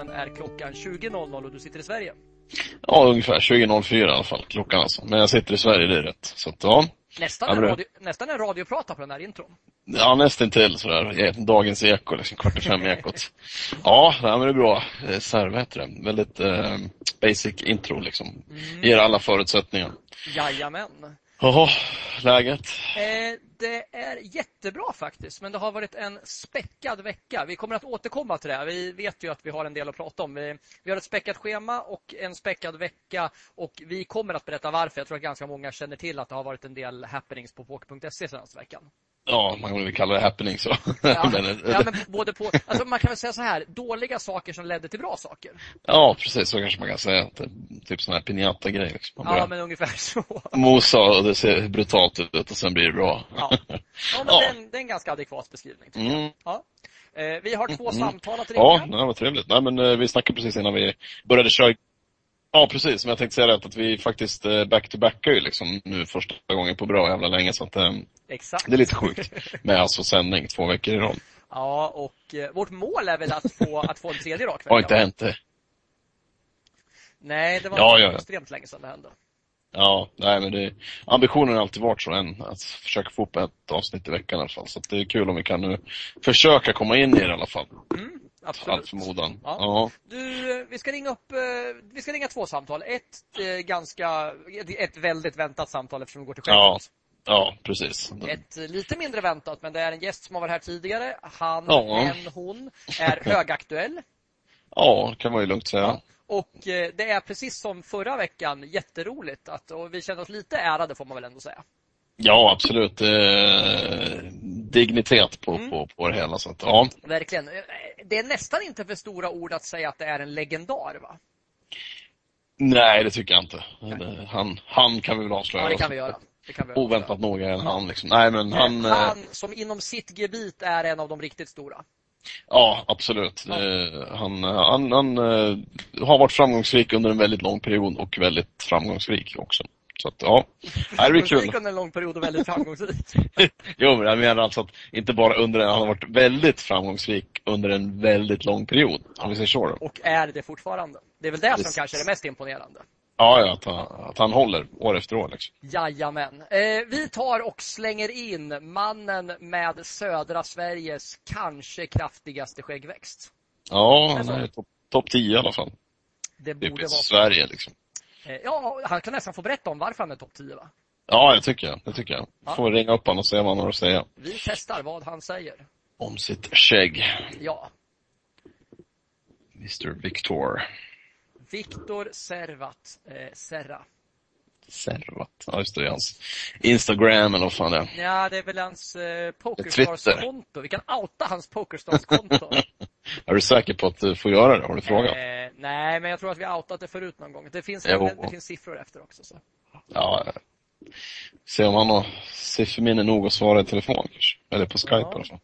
Sivonen är klockan 20.00 och du sitter i Sverige. Ja, ungefär 20.04 i alla fall, klockan alltså. Men jag sitter i Sverige, det är rätt. Så att, ja. Nästan, Ja, en, det- radio, nästan en radioprata på den här intron. Ja, nästintill sådär. Eh, Dagens eko, liksom kvart i fem ekot. Ja, nej, men det är bra. Eh, Serv heter det. Väldigt eh, basic intro liksom. Ger alla förutsättningar. Jajamän. Jaha, läget? Eh, det är jättebra faktiskt, men det har varit en späckad vecka. Vi kommer att återkomma till det. Vi vet ju att vi har en del att prata om. Vi, vi har ett späckat schema och en späckad vecka och vi kommer att berätta varför. Jag tror att ganska många känner till att det har varit en del happenings på poker.se senaste veckan. Ja, man kan väl kalla det happening så. Ja, men, eh, ja, men både på, alltså man kan väl säga så här, dåliga saker som ledde till bra saker. ja, precis så kanske man kan säga. Typ sån här piñata-grej. Liksom. Ja, men ungefär så. mosa och det ser brutalt ut och sen blir det bra. Ja, ja men Ja. Det, är en, det är en ganska adekvat beskrivning. Mm. Ja. Eh, Vi har två Mm. samtal att ringa. Ja, nej, vad trevligt. Nej, men eh, vi snackade precis innan vi började köra. Ja, precis. Men jag tänkte säga det att vi faktiskt eh, back-to-backar ju liksom nu första gången på bra jävla länge. Så att eh, Exakt. det är lite sjukt med alltså sändning två veckor i rad. Ja, och eh, vårt mål är väl att få, att få en tredje rak vecka. Har inte va? hänt det. Nej, det var Ja, ja, ja. extremt länge sedan det hände. Ja, nej men det, ambitionen har alltid varit så än, att försöka få upp ett avsnitt i veckan i alla fall. Så det är kul om vi kan nu försöka komma in i det i alla fall. Mm, Allt absolut. förmodan. Ja. Ja. Du, eh, vi ska ringa upp, eh, vi ska ringa två samtal. Ett eh, ganska, ett- väldigt väntat samtal eftersom vi går till Ja. skämtet. Ja, precis. Ett lite mindre väntat, men det är en gäst som har varit här tidigare. Han, Ja. hen, hon är högaktuell. Ja, kan man ju lugnt säga. Och det är precis som förra veckan jätteroligt att, och vi känner oss lite ärade får man väl ändå säga. Ja, absolut. Eh, dignitet på, Mm. på, på det hela. Så att, ja. Verkligen. Eh, Det är nästan inte för stora ord att säga att det är en legendar va? Nej, det tycker jag inte. Han, han kan vi väl avslöja. Ja, det kan vi göra. Kan vi. Oväntat nog är en han liksom. Nej, men han... Han, eh, han som inom sitt gebit är en av de riktigt stora. Ja, absolut. Ja. Eh, Han, han, han har varit framgångsrik under en väldigt lång period och väldigt framgångsrik också. Så att, ja. Det blir kul. Under en lång period och väldigt framgångsrik. Jo, men jag menar alltså att inte bara under en, han har varit väldigt framgångsrik under en väldigt lång period. Om vi säger så då. Och är det fortfarande. Det är väl det som Precis. kanske är det mest imponerande. Ja, ja att, han, att han håller år efter år liksom. Jajamän. Eh, vi tar och slänger in mannen med södra Sveriges kanske kraftigaste skäggväxt. Ja, han är topp top 10 i alla fall. Det borde Typiskt vara Sverige liksom. Eh, Ja, han kan nästan få berätta om varför han är topp 10 va? Ja, det tycker jag. Det tycker jag. Ja. Får ringa upp honom och se vad han har att säga. Vi testar vad han säger. Om sitt skägg. Ja, Mr Victor. Viktor Servat eh, Serra. Servat. Ja, just det. det är Hans Instagram eller vad fan det är. Ja, det är väl hans eh. Pokerstars-konto. Vi kan outa hans Pokerstars-konto. Är du säker på att du får göra det? Har du frågat? eh, nej, men jag tror att vi outat det förut någon gång. Det finns, Jo. det finns siffror efter också. Så. Ja. ja. Se om han har sifferminne nog att svara i telefon kanske. Eller på Skype Ja. i alla fall.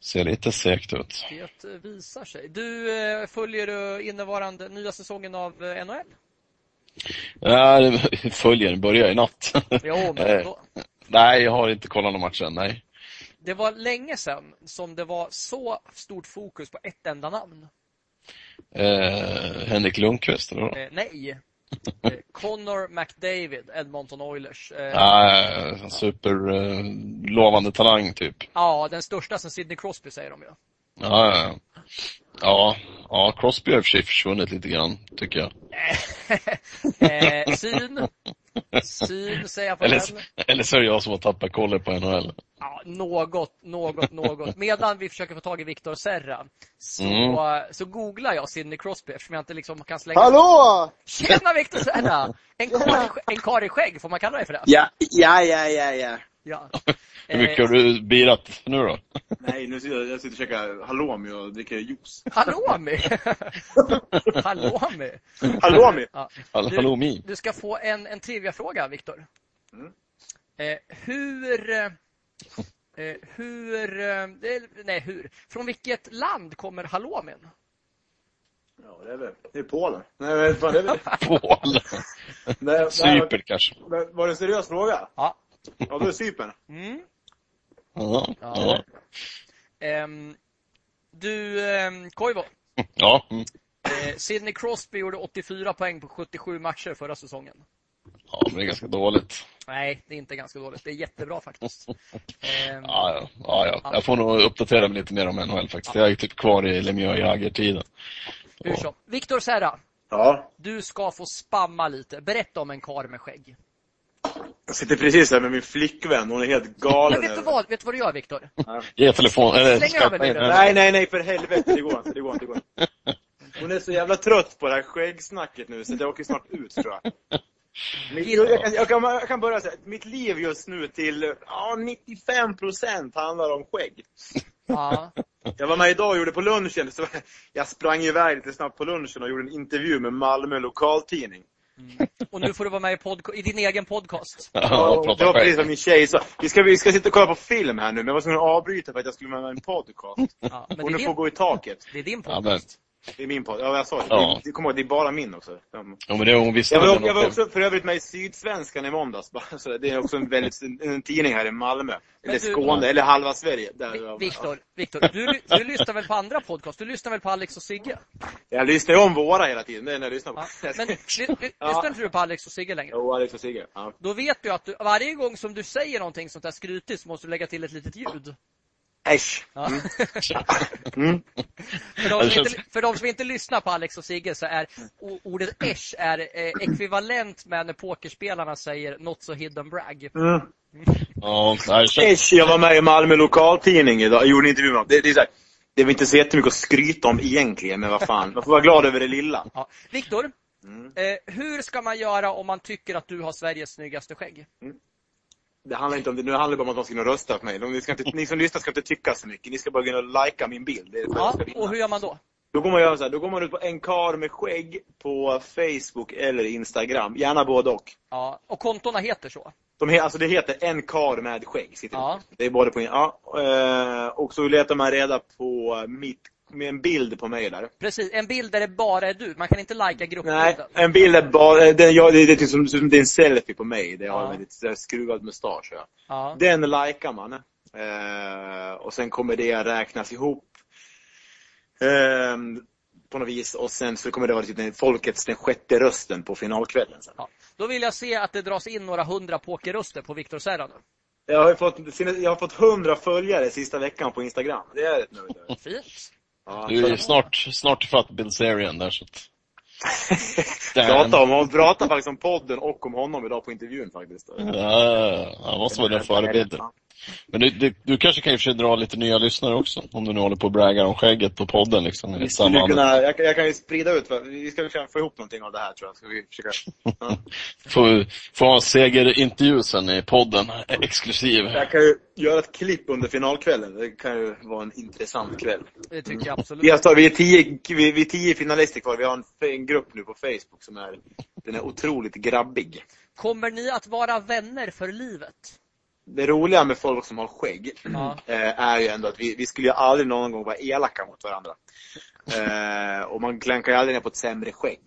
Ser lite segt ut. Det eh, visar sig. Du eh, följer du innevarande nya säsongen av eh, NHL? Ja, följer, börjar i natt. Jo, men Eh, då, Nej, jag har inte kollat någon match än, nej. det var länge sedan som det var så stort fokus på ett enda namn. Eh, Henrik Lundqvist, eller? Eh, nej. Eh, Connor McDavid, Edmonton Oilers. Eh, Ja, super eh, lovande talang typ. Ja, den största sen Sidney Crosby säger de ju. Ja, ja, ja. Ja, ja, Crosby har i och för sig försvunnit lite grann, tycker jag. eh, syn. Syn säger jag på Eller, den. eller så är det jag som har tappat kollen på NHL. Ja, något, något, något. Medan vi försöker få tag i Victor Serra så, Mm. så googlar jag Sidney Crosby eftersom jag inte liksom kan slänga... Hallå! Tjena Victor Serra! En karl, en karl i skägg, får man kalla dig för det? Ja, ja, ja, ja, ja. Ja. Hur mycket har du birat nu då? Nej, nu sitter jag, jag sitter och käkar halloumi och dricker juice. Halloumi! Halloumi! Halloumi? Ja. Du-. Du ska få en, en trivia-fråga, Viktor. Mm. Eh, hur... Eh, hur... Eh, det- nej, hur? Från vilket land kommer halloumin? Ja, det är väl, det är Polen. Nej, men fan, det är väl... Polen. Cypern kanske. men Var det en seriös fråga? Ja. Ja, då är det Cypern. Mm. Ja, Ja. ja. Ehm, du, ehm, Koivo. Ja, mm. Eh, Sidney Crosby gjorde 84 poäng på 77 matcher förra säsongen. ja, men det är ganska dåligt. Nej, det är inte ganska dåligt. Det är jättebra faktiskt. Ehm, Ja, ja, ja, ja. Jag får nog uppdatera mig lite mer om NHL faktiskt. Jag är typ kvar i Lemieux Jagr-tiden. hur som. Viktor Serra, Ja. du ska få spamma lite. Berätta om en kar med skägg. Jag sitter precis här med min flickvän. Hon är helt galen. Men vet du vad, vet du vad du gör Viktor? Ge telefon, eller Släng över nu då. Nej, nej, nej, för helvete. Det går inte. Det går inte. Det går inte. Hon är så jävla trött på det här skäggsnacket nu, så jag åker snart ut, tror jag. Jag, kan, jag, kan, jag kan börja säga att mitt liv just nu till ja, 95 procent handlar om skägg. Ja. Jag var med idag och gjorde på lunchen, så jag sprang iväg lite snabbt på lunchen och gjorde en intervju med Malmö lokaltidning. Och nu får du vara med i, podca- i din egen podcast. Ja, det var precis vad min tjej sa. Vi ska, vi ska sitta och kolla på film här nu, men jag var tvungen att avbryta för att jag skulle vara med i en podcast. Ja, men Och nu får gå i taket. det är din Ja, men, podcast. Det är min podd. Ja, jag sa det. Ja. Det, kommer ihåg, det är bara min också. ja, men det hon visste Jag var, jag var också för övrigt med i Sydsvenskan i måndags. bara, Så det är också en, väldigt, en tidning här i Malmö. Eller du- Skåne, eller halva Sverige. Där, Vi- Viktor, Viktor du, du lyssnar väl på andra podcast? Du lyssnar väl på Alex och Sigge? Jag lyssnar ju om våra hela tiden. Det är när jag lyssnar på. Ja. Men ly, ly, Ja. lyssnar inte du på Alex och Sigge längre? Jo, Alex och Sigge. Ja. Då vet du att du, varje gång som du säger någonting sånt där skrytigt så måste du lägga till ett litet ljud. Äsch. Ja. Mm. För, de känns- inte, för de som inte lyssnar på Alex och Sigge så är ordet äsch är eh, ekvivalent med när pokerspelarna säger not so hidden brag. Mm. Ja, känns- jag var med i Malmö lokaltidning idag. Jag gjorde en intervju med dem. Det, det är så här, det är väl inte så jättemycket att skryta om egentligen, men vad fan. Man får vara glad över det lilla. Ja. Viktor, Mm. eh, hur ska man göra om man tycker att du har Sveriges snyggaste skägg? Det handlar inte om det. Nu handlar det bara om att de ska och rösta på mig. De, ni, ska inte, ni som lyssnar ska inte tycka så mycket. Ni ska bara och likea min bild. Det är Ja, och hur gör man då? Då går man göra så här, då går man ut på en kar med skägg på Facebook eller Instagram. Gärna både och. Ja, och kontona heter så. De he, alltså det heter en kar med skägg. Sitter Ja. det. det är både på ja, eh, Och så letar man reda på mitt, med en bild på mig där. Precis, en bild där det bara är du. Man kan inte lajka Nej, gruppbilden. en bild är bara, den, ja, det, är typ som, som det är en selfie på mig. Det har Ja. en väldigt skruvad mustasch. Ja. Ja. Den likar man. Eh, och sen kommer det räknas ihop eh, på något vis. Och sen så kommer det vara typ den, folkets den sjätte rösten på finalkvällen. Sen. Ja. Då vill jag se att det dras in några hundra pokerröster på Viktor Serra nu. Jag har, fått, jag har fått hundra följare sista veckan på Instagram. Det är jag rätt nöjd. Fint. Ja, Du är ju snart, snart ifatt Bilzerian där så att... prata om, hon pratar faktiskt om podden och om honom idag på intervjun faktiskt. Ja, han måste vara den förebilden. Men du, du, du kanske kan och för sig dra lite nya lyssnare också. Om du nu håller på och braggar om skägget på podden liksom. I Vi samband. kunna, jag, jag kan ju sprida ut, vi ska försöka få ihop någonting av det här tror jag. Ska vi försöka, ja. Få, få ha segerintervju sen i podden. Exklusiv. Jag kan ju göra ett klipp under finalkvällen. Det kan ju vara en intressant kväll. Det tycker jag absolut. Vi, har, vi, är tio, vi, vi är tio finalister kvar. Vi har en, en grupp nu på Facebook som är, den är otroligt grabbig. Kommer ni att vara vänner för livet? Det roliga med folk som har skägg Ja. eh, är ju ändå att vi, vi skulle ju aldrig någon gång vara elaka mot varandra. Eh, och man klankar ju aldrig ner på ett sämre skägg.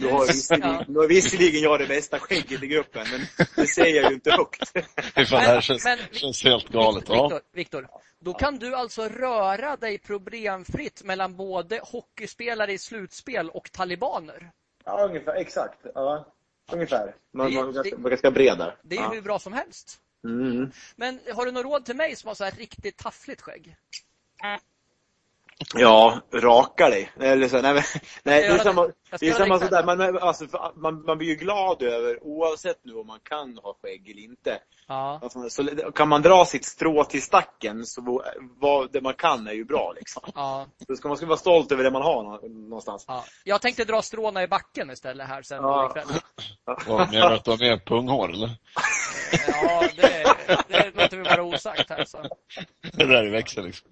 Nu har, visserligen, Ja. nu har visserligen jag det bästa skägget i gruppen, men det säger jag ju inte högt. Det här känns, Men- känns helt galet. Viktor, Viktor, då kan du alltså röra dig problemfritt mellan både hockeyspelare i slutspel och talibaner. Ja, ungefär. Exakt. Ja, ungefär. Man, Det- man, det- man är ganska bred där. Det är ju ja. hur bra som helst. Mm. Men har du något råd till mig som har så här riktigt taffligt skägg? Ja, raka dig. Eller så, nej, men, nej, det är samma, det. Är samma sådär. Man, alltså, man, man blir ju glad över, oavsett nu om man kan ha skägg eller inte. Ja. Alltså, så, kan man dra sitt strå till stacken, så vad det man kan är ju bra. Liksom. Ja, Då ska man ska vara stolt över det man har nå- någonstans. ja. Jag tänkte dra stråna i backen istället här sen Ja. ikväll. Menar du att du har med punghår eller? Ja, det, det låter vi vara osagt här. Så. Det där är växel liksom.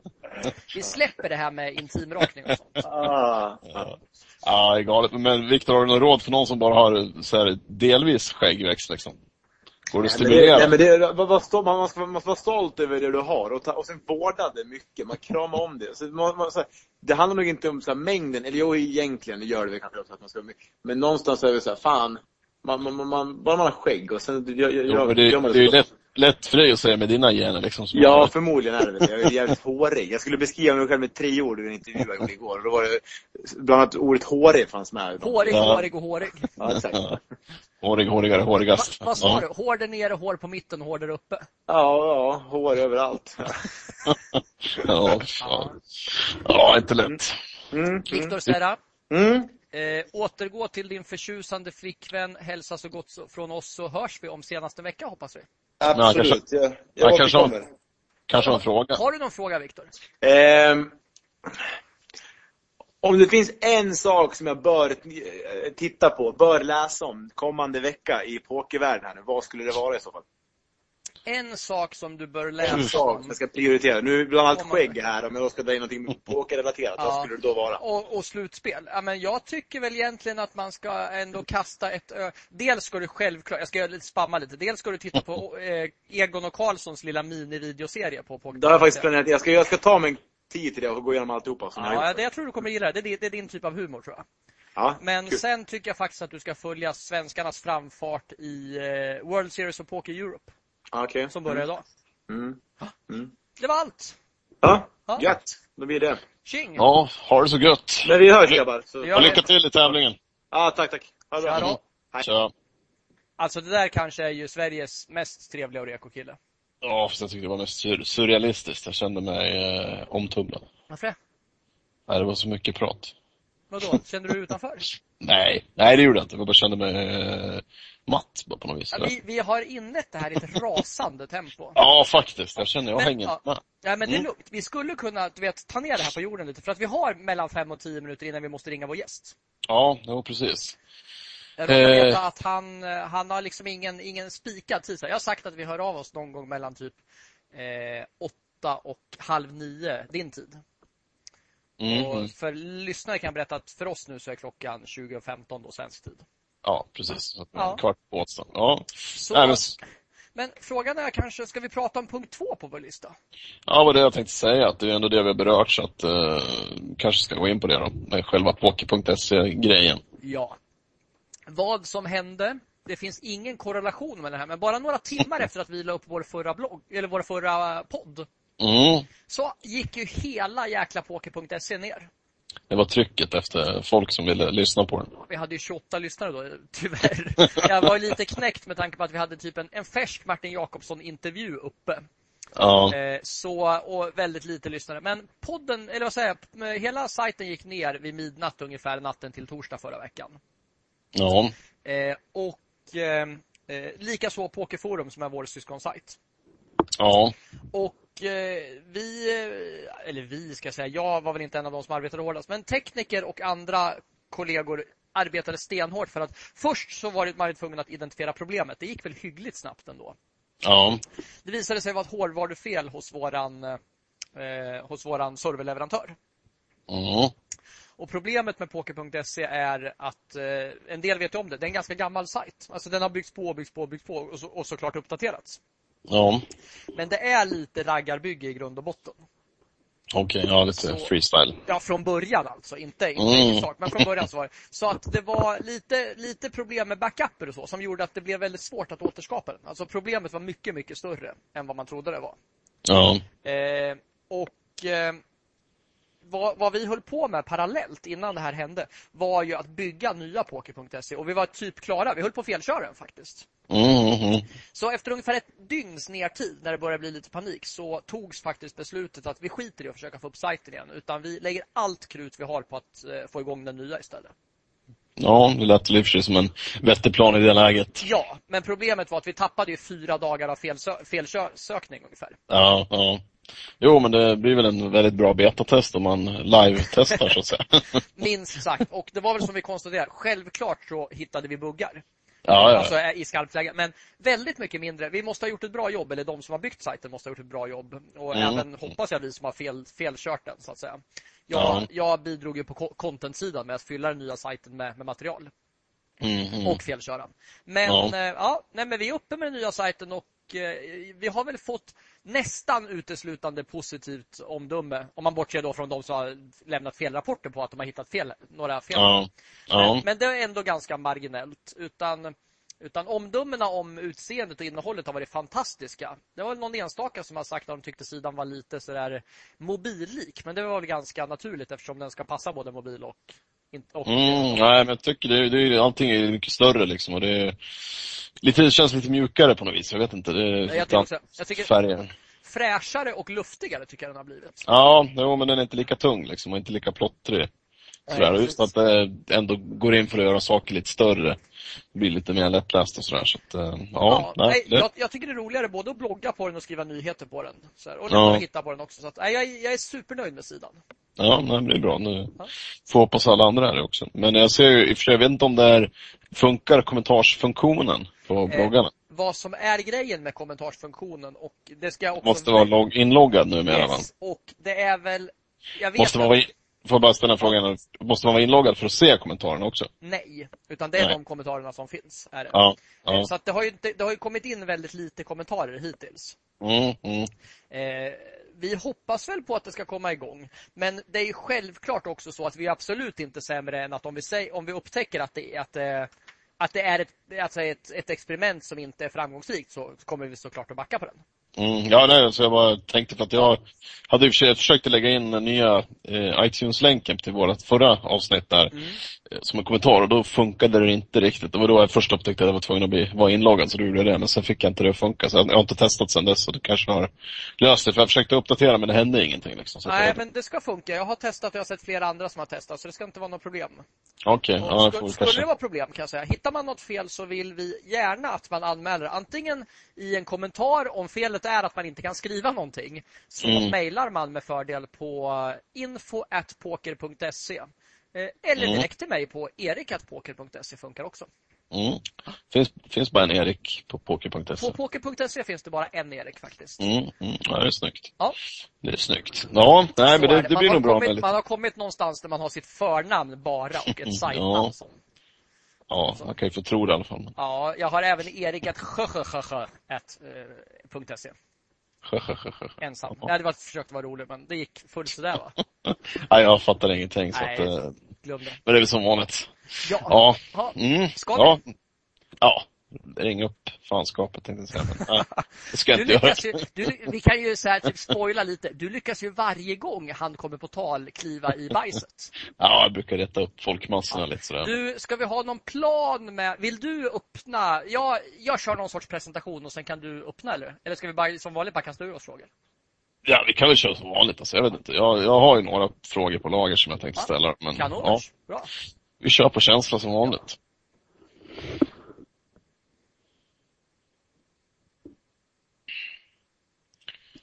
Vi släpper det här med intimrakning och sånt. Ah. Ja, ja det är galet. Men Viktor, har du något råd för någon som bara har så här, delvis skäggväxt liksom? Går det att Nej, men stimulera? det, nej, men det, vad- vad stå- man, man, ska, man ska vara stolt över det du har och, ta, och sen vårda det mycket. Man kramar om det. Så man, man, så här, det handlar nog inte om så här, mängden, eller jo egentligen gör det väl kanske också att man ska Men någonstans är det så här, fan, man, man, man, bara man har skägg och sen gör, gör, Jo, det, gör man det är ju lätt, lätt för dig att säga med dina gener liksom. som- Ja, förmodligen är det väl. Jag är jävligt hårig. Jag skulle beskriva mig själv med tre ord i en intervju jag gjorde igår. Och då var det bland annat ordet hårig fanns med. Hårig, Ja. hårig och hårig. Ja, exakt. Hårig, hårigare, Va, hårigast. vad sa Ja. du? Hår där nere, hår på mitten, hår där uppe. Ja, ja, hår överallt. Ja, fan. ja, inte lätt. Mm, mm, Viktor Serra, mm. Eh, återgå till din förtjusande flickvän. Hälsa så gott från oss så hörs vi om senaste vecka hoppas vi. Absolut. kanske- jag Ja, jag kanske återkommer. Kanske en fråga. Har du någon fråga Viktor? Ehm, om det finns en sak som jag bör eh, titta på, bör läsa om kommande vecka i pokervärlden här nu, vad skulle det vara i så fall? En sak som du bör En läsa sak som om jag ska prioritera. Nu är bland annat skägg här, om jag ska dra in någonting pokerrelaterat, Ja. vad skulle det då vara? och, och slutspel. Ja, men jag tycker väl egentligen att man ska ändå kasta ett ö. Dels ska du självklart, jag ska spamma lite. Dels ska du titta på eh, Egon och Karlssons lilla mini-videoserie på Poker. Det har jag faktiskt planerat. Jag ska, jag ska ta mig en tid till det och gå igenom alltihopa som jag Ja, gjort. det jag tror du kommer gilla det. Det är, det är din typ av humor tror jag. Ja, Men kul. sen tycker jag faktiskt att du ska följa svenskarnas framfart i eh, World Series of Poker Europe Okej. som börjar idag. Mm. Mm. Det var allt. Ja, Ja. gött. Då blir det. Tjing! Ja, ha det så gött. Men vi hörs grabbar. Så... Ja. Och lycka till i tävlingen. Ja, tack, tack. Ha det bra. Tja då. Hej. Tja. Alltså det där kanske är ju Sveriges mest trevliga Oreko-kille. Ja, fast jag tyckte det var mest sur- surrealistiskt. Jag kände mig eh, omtumlad. Varför det? Nej, det var så mycket prat. Vadå? Kände du dig utanför? Nej, nej det gjorde jag inte. Jag bara kände mig eh, matt bara på något vis. Ja, vi, vi har inlett det här i ett rasande tempo. Ja, faktiskt. Jag känner jag Men, hänger ja. med. Ja, men det är Mm. lugnt. Vi skulle kunna du vet, ta ner det här på jorden lite för att vi har mellan fem och tio minuter innan vi måste ringa vår gäst. Ja, jo, precis. Jag råkar Eh. veta att han, eh, han har liksom ingen, ingen spikad tid. Jag har sagt att vi hör av oss någon gång mellan typ eh, åtta och halv nio, din tid. Mm. Och för lyssnare kan jag berätta att för oss nu så är klockan 20.15 då svensk tid. Ja, precis. Så Ja. Kvart på åtta. Ja. Så, Nej, men, men frågan är kanske, ska vi prata om punkt två på vår lista? ja, vad det jag tänkte säga. Att det är ändå det vi har berört. Så att eh, kanske ska gå in på det då. Själva poker.se-grejen. Ja. Vad som hände, det finns ingen korrelation med det här, men bara några timmar efter att vi la upp vår förra blogg, eller vår förra podd, Mm. så gick ju hela jäkla poker.se ner. Det var trycket efter folk som ville lyssna på den. Vi hade ju 28 lyssnare då, tyvärr. Jag var lite knäckt med tanke på att vi hade typ en, en färsk Martin Jakobsson-intervju uppe. Ja, Eh, så, och väldigt lite lyssnare. Men podden, eller vad säger jag, hela sajten gick ner vid midnatt ungefär natten till torsdag förra veckan. ja, Eh, och eh, likaså Pokerforum som är vår syskonsajt. ja, Och vi, eh, eller vi ska jag säga, jag var väl inte en av de som arbetade hårdast, men tekniker och andra kollegor arbetade stenhårt för att först så var man tvungen att identifiera problemet. Det gick väl hyggligt snabbt ändå. ja, Det visade sig vara ett hårdvarufel hos våran, eh, hos våran serverleverantör. mm, Och problemet med Poker.se är att eh, en del vet ju om det. Det är en ganska gammal sajt. Alltså den har byggts på, byggts på, byggts på och, så, och såklart uppdaterats. Ja. Men det är lite raggarbygge i grund och botten. Okej, ja lite Så- freestyle. Ja, från början alltså. Inte, inte Mm. sak, men från början så var det. Så att det var lite, lite problem med backuper och så som gjorde att det blev väldigt svårt att återskapa den. Alltså problemet var mycket, mycket större än vad man trodde det var. Ja, Eh, och eh, vad, vad vi höll på med parallellt innan det här hände var ju att bygga nya Poker.se och vi var typ klara. Vi höll på att felköra faktiskt. mm, Så efter ungefär ett dygns nertid när det började bli lite panik så togs faktiskt beslutet att vi skiter i att försöka få upp sajten igen utan vi lägger allt krut vi har på att eh, få igång den nya istället. ja, det lät i för som en vettig plan i det läget. Ja, men problemet var att vi tappade ju fyra dagar av felsö- felsökning ungefär. Ja, ja. Jo, men det blir väl en väldigt bra betatest om man live-testar så att säga. Minst sagt. Och det var väl som vi konstaterade, självklart så hittade vi buggar. Ja, Alltså ja. eh, i skarpt läge. Men väldigt mycket mindre. Vi måste ha gjort ett bra jobb, eller de som har byggt sajten måste ha gjort ett bra jobb. Och Mm. även, hoppas jag, vi som har fel, felkört den så att säga. Jag, Ja. jag bidrog ju på co- content-sidan med att fylla den nya sajten med, med material. Mm, mm. Och felköra. Men Ja. ja, ja nej, men vi är uppe med den nya sajten och eh, vi har väl fått nästan uteslutande positivt omdöme. Om man bortser då från de som har lämnat felrapporter på att de har hittat fel, några fel. Ja, Men, ja. men det är ändå ganska marginellt. Utan Utan omdömena om utseendet och innehållet har varit fantastiska. Det var någon enstaka som har sagt att de tyckte sidan var lite sådär mobillik. Men det var väl ganska naturligt eftersom den ska passa både mobil och... och mm, nej, men jag tycker det, det, allting är mycket större liksom. Och det, lite, det känns lite mjukare på något vis. Jag vet inte. Det, jag, tycker också, jag tycker färgen. Fräschare och luftigare tycker jag den har blivit. Ja, jo, men den är inte lika tung liksom och inte lika plottrig. Sådär. Just att det ändå går in för att göra saker lite större. Blir lite mer lättläst och sådär. Så att, ja, ja, nej, det... jag, jag, tycker det är roligare både att blogga på den och skriva nyheter på den. Så här, och ja. hitta på den också. Så att, nej, jag, jag är supernöjd med sidan. Ja, nej, det är bra. Nu ja. får hoppas alla andra är det också. Men jag ser ju, jag vet inte om det är, funkar kommentarsfunktionen på eh, bloggarna? vad som är grejen med kommentarsfunktionen och det ska också... Måste vara log inloggad numera yes, va? och det är väl... Jag vet Måste man vara Får jag bara ställa frågan, måste man vara inloggad för att se kommentarerna också? Nej, utan det är Nej. de kommentarerna som finns. Är det. Ja, ja. Så att det, har ju, det, har ju kommit in väldigt lite kommentarer hittills. Mm, mm. Eh, vi hoppas väl på att det ska komma igång. Men det är ju självklart också så att vi är absolut inte sämre än att om vi, säger, om vi upptäcker att det, att, eh, att det är ett, alltså ett, ett experiment som inte är framgångsrikt så kommer vi såklart att backa på den. Mm, ja, nej, så jag bara tänkte för att jag hade i och för sig försökt lägga in den nya eh, iTunes-länken till vårt förra avsnitt där mm eh, som en kommentar och då funkade det inte riktigt. Det var då jag först upptäckte att jag var tvungen att bli, vara inloggad så då gjorde jag det. Men sen fick jag inte det att funka så jag, jag har inte testat sen dess så det kanske har löst det. För jag försökte uppdatera men det hände ingenting. Liksom, nej, men det ska funka. Jag har testat och jag har sett flera andra som har testat så det ska inte vara något problem. Okej, okay, ja, skulle, skulle det vara problem kan jag säga. Hittar man något fel så vill vi gärna att man anmäler antingen i en kommentar om felet är att man inte kan skriva någonting så mm. mejlar man med fördel på info.poker.se eh, eller mm. direkt till mig på erik.poker.se funkar också. Mm. Finns, finns bara en Erik på poker.se? På poker.se finns det bara en Erik faktiskt. Mm, mm. Ja, det är snyggt. Ja. Det är snyggt. Ja, nej, men det, det, blir nog bra. Kommit, man har kommit någonstans där man har sitt förnamn bara och ett sajtnamn. ja. Ja, man kan ju få tro det i alla fall. Ja, jag har även erik.se. Ensam. Ja. Det var ett försök att vara rolig, men det gick fullt sådär va? Nej, jag fattar ingenting. Så Nej, att, eh, glöm det. Men det är väl som vanligt. Ja. Ja. Mm. Ska ja. Ja. Ring upp fanskapet tänkte jag säga. Men, nej, det ska jag inte göra. Ju, du, vi kan ju så här, typ spoila lite. Du lyckas ju varje gång han kommer på tal kliva i bajset. Ja, jag brukar rätta upp folkmassorna ja. lite sådär. Du, ska vi ha någon plan med, vill du öppna, ja, jag kör någon sorts presentation och sen kan du öppna eller? Eller ska vi bara som vanligt bara kasta ur oss frågor? Ja, vi kan väl köra som vanligt. Alltså, jag, vet inte. Jag, jag har ju några frågor på lager som jag tänkte ja. ställa. Men, Kanon, ja. bra. Vi kör på känsla som vanligt.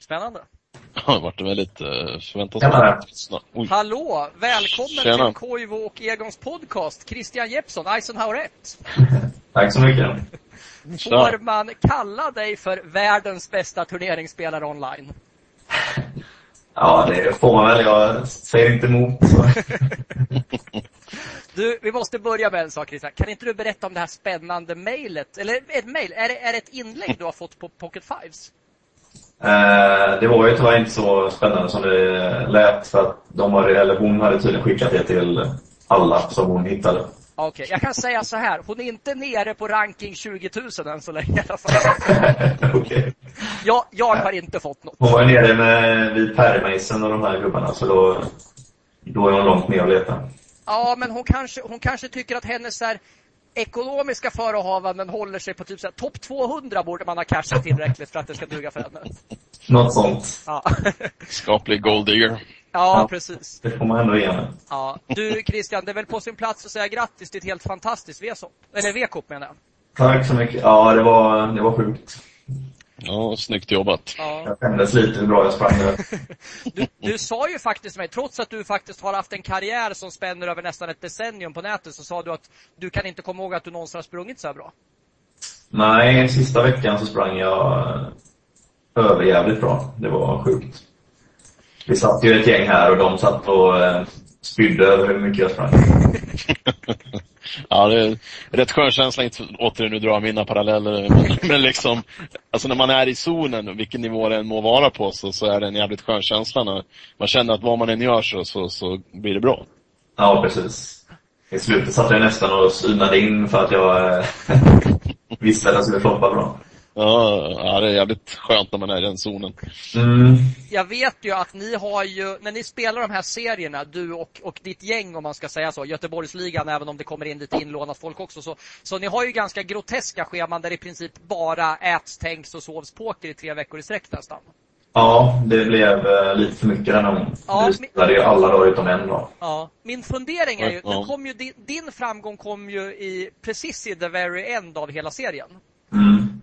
Spännande. Ja, det vart väldigt uh, förväntansvärt. Hallå! Välkommen Tjena. till Koivo och Egons podcast, Christian Jeppsson, Eisenhower 1. Tack så mycket. Får man kalla dig för världens bästa turneringsspelare online? Ja, det får man väl. Jag säger inte emot. du, vi måste börja med en sak Christian. Kan inte du berätta om det här spännande mejlet? Eller ett mejl, är det, är det ett inlägg du har fått på Pocket Fives? Eh, det var ju tyvärr inte så spännande som det lät för att de var, eller hon hade tydligen skickat det till alla som hon hittade. Okej, okay, jag kan säga så här. Hon är inte nere på ranking 20 000 än så länge. Alltså. okay. jag, jag har inte fått något. Hon var nere med vid Permason och de här gubbarna så då, då är hon långt ner och letar. Ja, men hon kanske, hon kanske tycker att hennes här ekonomiska förehavanden håller sig på typ topp 200 borde man ha cashat tillräckligt för att det ska duga för henne. Något sånt. Ja. Skaplig golddigger. Ja, ja, precis. Det får man ändå ge. Ja. Du Christian, det är väl på sin plats att säga grattis till ett helt fantastiskt V-kop. Eller V-kop menar jag. Tack så mycket. Ja, det var, det var sjukt. Ja, snyggt jobbat. Ja. Jag skämdes lite hur bra jag sprang du, du sa ju faktiskt till mig, trots att du faktiskt har haft en karriär som spänner över nästan ett decennium på nätet, så sa du att du kan inte komma ihåg att du någonsin har sprungit så här bra. Nej, sista veckan så sprang jag överjävligt bra. Det var sjukt. Vi satt ju ett gäng här och de satt och eh, spydde över hur mycket jag sprang. Ja, det är rätt skön känsla, inte återigen nu dra mina paralleller, men liksom, alltså när man är i zonen, vilken nivå det än må vara på, så, så är det en jävligt skön känsla när man känner att vad man än gör så, så, så blir det bra. Ja, precis. I slutet satt jag nästan och synade in för att jag, eh, visste att jag skulle floppa bra. Ja, ja, det är jävligt skönt när man är i den zonen. Mm. Jag vet ju att ni har ju, när ni spelar de här serierna, du och, och ditt gäng om man ska säga så, Göteborgsligan, även om det kommer in lite inlånat folk också, så, så ni har ju ganska groteska scheman där det i princip bara äts, tänks och sovs poker i tre veckor i sträck nästan. Ja, det blev eh, lite för mycket den gången. Ja, Vi spelade ju alla dagar utom en dag. Ja, min fundering är ju, Ja. kom ju din, din framgång kom ju i, precis i the very end av hela serien.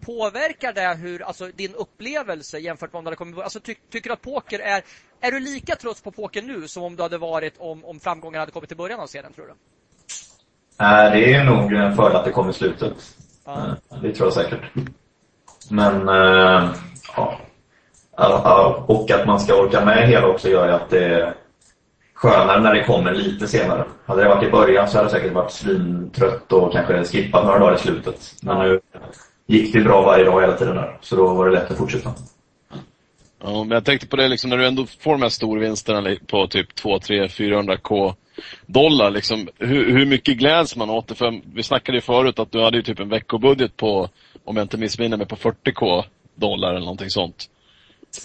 Påverkar det hur, alltså din upplevelse jämfört med om du hade kommit alltså, ty, Tycker du att poker är, är du lika trött på poker nu som om du hade varit om, om framgången hade kommit i början av serien tror du? Det är nog en fördel att det kom i slutet. Ja. Eh, Det tror jag säkert. Men, eh, ja, Och att man ska orka med hela också gör ju att det är skönare när det kommer lite senare. Hade det varit i början så hade jag säkert varit svintrött och kanske skippat några dagar i slutet. Men nu gick det bra varje dag hela tiden där. Så då var det lätt att fortsätta. Ja, men jag tänkte på det liksom när du ändå får de här storvinsterna på typ 2, 3, 400 k dollar liksom. Hur, hur mycket gläds man åt det? För vi snackade ju förut att du hade ju typ en veckobudget på, om jag inte missminner mig, på 40 k dollar eller någonting sånt.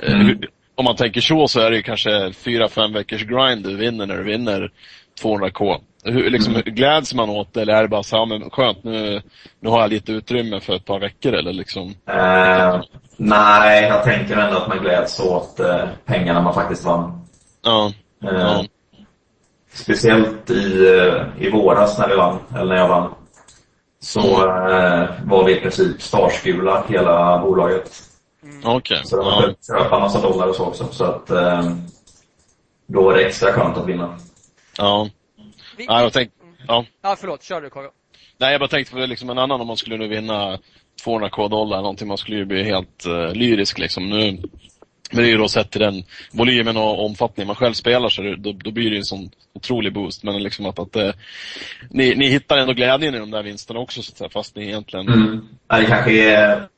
Eh, Mm. hur, om man tänker så så är det ju kanske 4-5 veckors grind du vinner när du vinner 200 k. Hur, liksom, Mm. gläds man åt det eller är det bara så här, men skönt nu, nu har jag lite utrymme för ett par veckor eller liksom? Eh, nej, jag tänker ändå att man gläds åt eh, pengarna man faktiskt vann. Ja. Eh, Ja. Speciellt i, eh, i våras när vi vann, eller när jag vann. Så eh, var vi i princip startskula hela bolaget. Okej. Så det var Ja. köpa en massa dollar och så också. Så att eh, då var det extra skönt att vinna. Ja. Vi, Ja, jag tänkte, ja. ja, förlåt. Kör du Kaga. Nej, jag bara tänkte på det liksom en annan om man skulle nu vinna 200k dollar någonting. Man skulle ju bli helt uh, lyrisk liksom. Nu, men det är ju då sett till den volymen och omfattning man själv spelar så det, då, då blir det ju en sån otrolig boost. Men liksom att, att eh, ni, ni hittar ändå glädjen i de där vinsterna också så att säga, fast ni egentligen... Mm. Ja, Det kanske är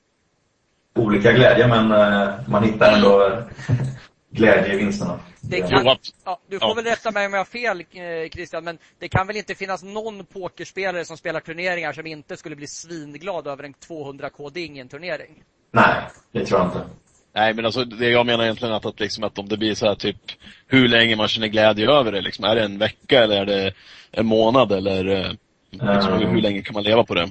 olika glädje men eh, man hittar ändå eh, glädje i vinsterna. Det Ja. kan, Jo, ja, du får ja. väl rätta mig om jag har fel eh, Christian, men det kan väl inte finnas någon pokerspelare som spelar turneringar som inte skulle bli svinglad över en 200k-ding i en turnering? Nej, det tror jag inte. Nej, men alltså det jag menar egentligen att, att, liksom, att om det blir så här typ hur länge man känner glädje över det. Liksom, är det en vecka eller är det en månad eller eh, liksom, hur, hur länge kan man leva på det?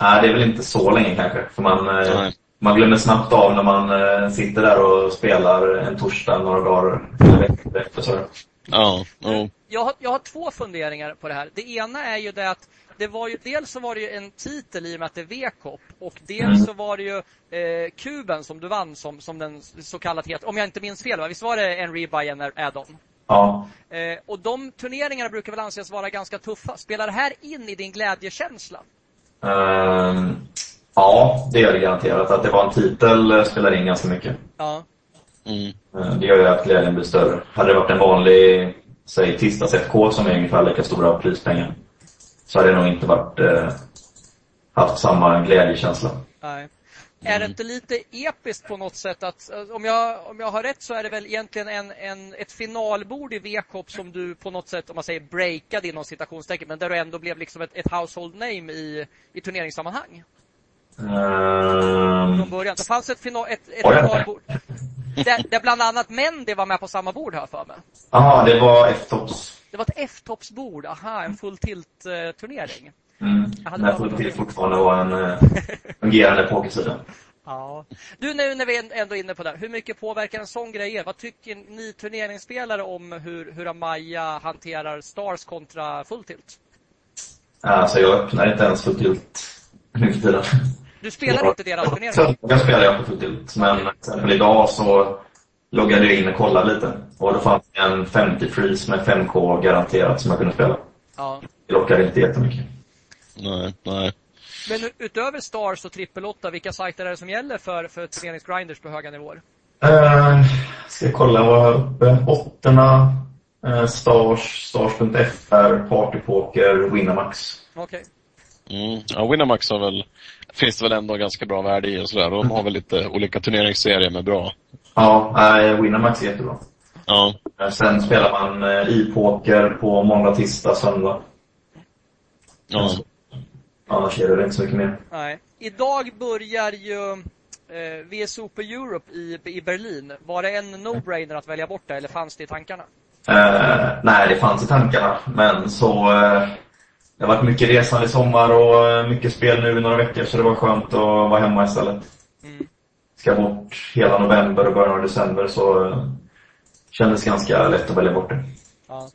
Nej, det är väl inte så länge kanske. För man, eh, Nej. Man glömmer snabbt av när man eh, sitter där och spelar en torsdag några dagar eller efter. Så. Ja, jo. Jag har, jag har två funderingar på det här. Det ena är ju det att det var ju, dels så var det ju en titel i och med att det är V-Cup och dels Mm. så var det ju eh, kuben som du vann som, som den så kallat heter. Om jag inte minns fel, va? visst var det en rebuy en add-on? Ja. Eh, och de turneringarna brukar väl anses vara ganska tuffa. Spelar det här in i din glädjekänsla? Ehm, ja, det gör det garanterat. Att det var en titel eh, spelar in ganska mycket. Ja. Mm. Det gör ju att glädjen blir större. Hade det varit en vanlig, säg tisdags FK som är ungefär lika stora prispengar, så hade det nog inte varit, eh, haft samma glädjekänsla. Nej. Är det inte lite episkt på något sätt att, eh, om jag, om jag har rätt så är det väl egentligen en, en, ett finalbord i V-cup som du på något sätt, om man säger breakade inom citationstecken, men där du ändå blev liksom ett, ett household name i, i turneringssammanhang Ehm, från början. Det fanns ett, final, ett, ett finalbord där, där bland annat Mendy var med på samma bord jag för mig. Jaha, det var F-tops. Det var ett F-toppsbord, aha, en full tilt-turnering. Mm. När bara- Fulltilt fortfarande var en eh, fungerande pokersida. Ja. Du, nu när vi är ändå inne på det, hur mycket påverkar en sån grej er? Vad tycker ni turneringsspelare om hur, hur Amaya hanterar Stars kontra full tilt? Alltså jag öppnar inte ens Fulltilt nu för tiden. Du spelar inte deras turneringar? Jag spelar jag på Fulltilt, men till exempel idag så loggade jag in och kollade lite. Och då fanns det en 50 freeze med 5K garanterat som jag kunde spela. Ja. Det lockade inte jättemycket. Nej, nej. Men utöver Stars och Trippel 8, vilka sajter är det som gäller för, för turneringsgrinders på höga nivåer? Uh, ska jag kolla vad jag har uppe? Åttorna, uh, Stars, Stars.fr, Partypoker, Winamax. Okej. Mm. Ja, Winamax har väl, finns det väl ändå ganska bra värde i och sådär. De har väl lite olika turneringsserier med bra. Ja, uh, Winamax är jättebra. Ja. Sen spelar man uh, i-poker på måndag, tisdag, söndag. ja. Annars är det inte så mycket mer. Nej. Idag börjar ju eh, VS Super Europe i, i Berlin. Var det en no-brainer att välja bort det eller fanns det i tankarna? Eh, nej, det fanns i tankarna. Men så... Det har varit mycket resande i sommar och eh, mycket spel nu i några veckor så det var skönt att vara hemma istället. Mm. Ska bort hela november och början av december så eh, kändes ganska lätt att välja bort det. Ja.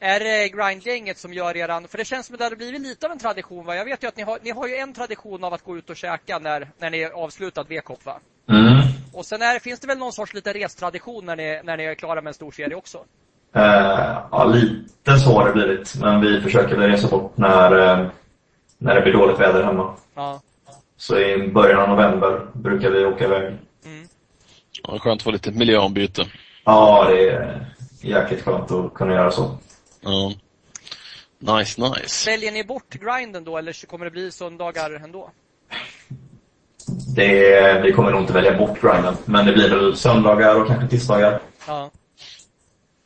Är det grindgänget som gör eran... För det känns som att det hade blivit lite av en tradition va? Jag vet ju att ni har, ni har ju en tradition av att gå ut och käka när, när ni är avslutad VKOP va? Mm. Och sen är, finns det väl någon sorts lite restradition när ni, när ni är klara med en stor serie också? Eh, ja, lite så har det blivit. Men vi försöker väl resa bort när, eh, när det blir dåligt väder hemma. Ja. Så i början av november brukar vi åka iväg. Mm. Ja, skönt att få lite miljöombyte. Ja, det är jäkligt skönt att kunna göra så. Ja. Nice, nice. Väljer ni bort grinden då eller kommer det bli söndagar ändå? Det, vi kommer nog inte välja bort grinden, men det blir väl söndagar och kanske tisdagar Ja.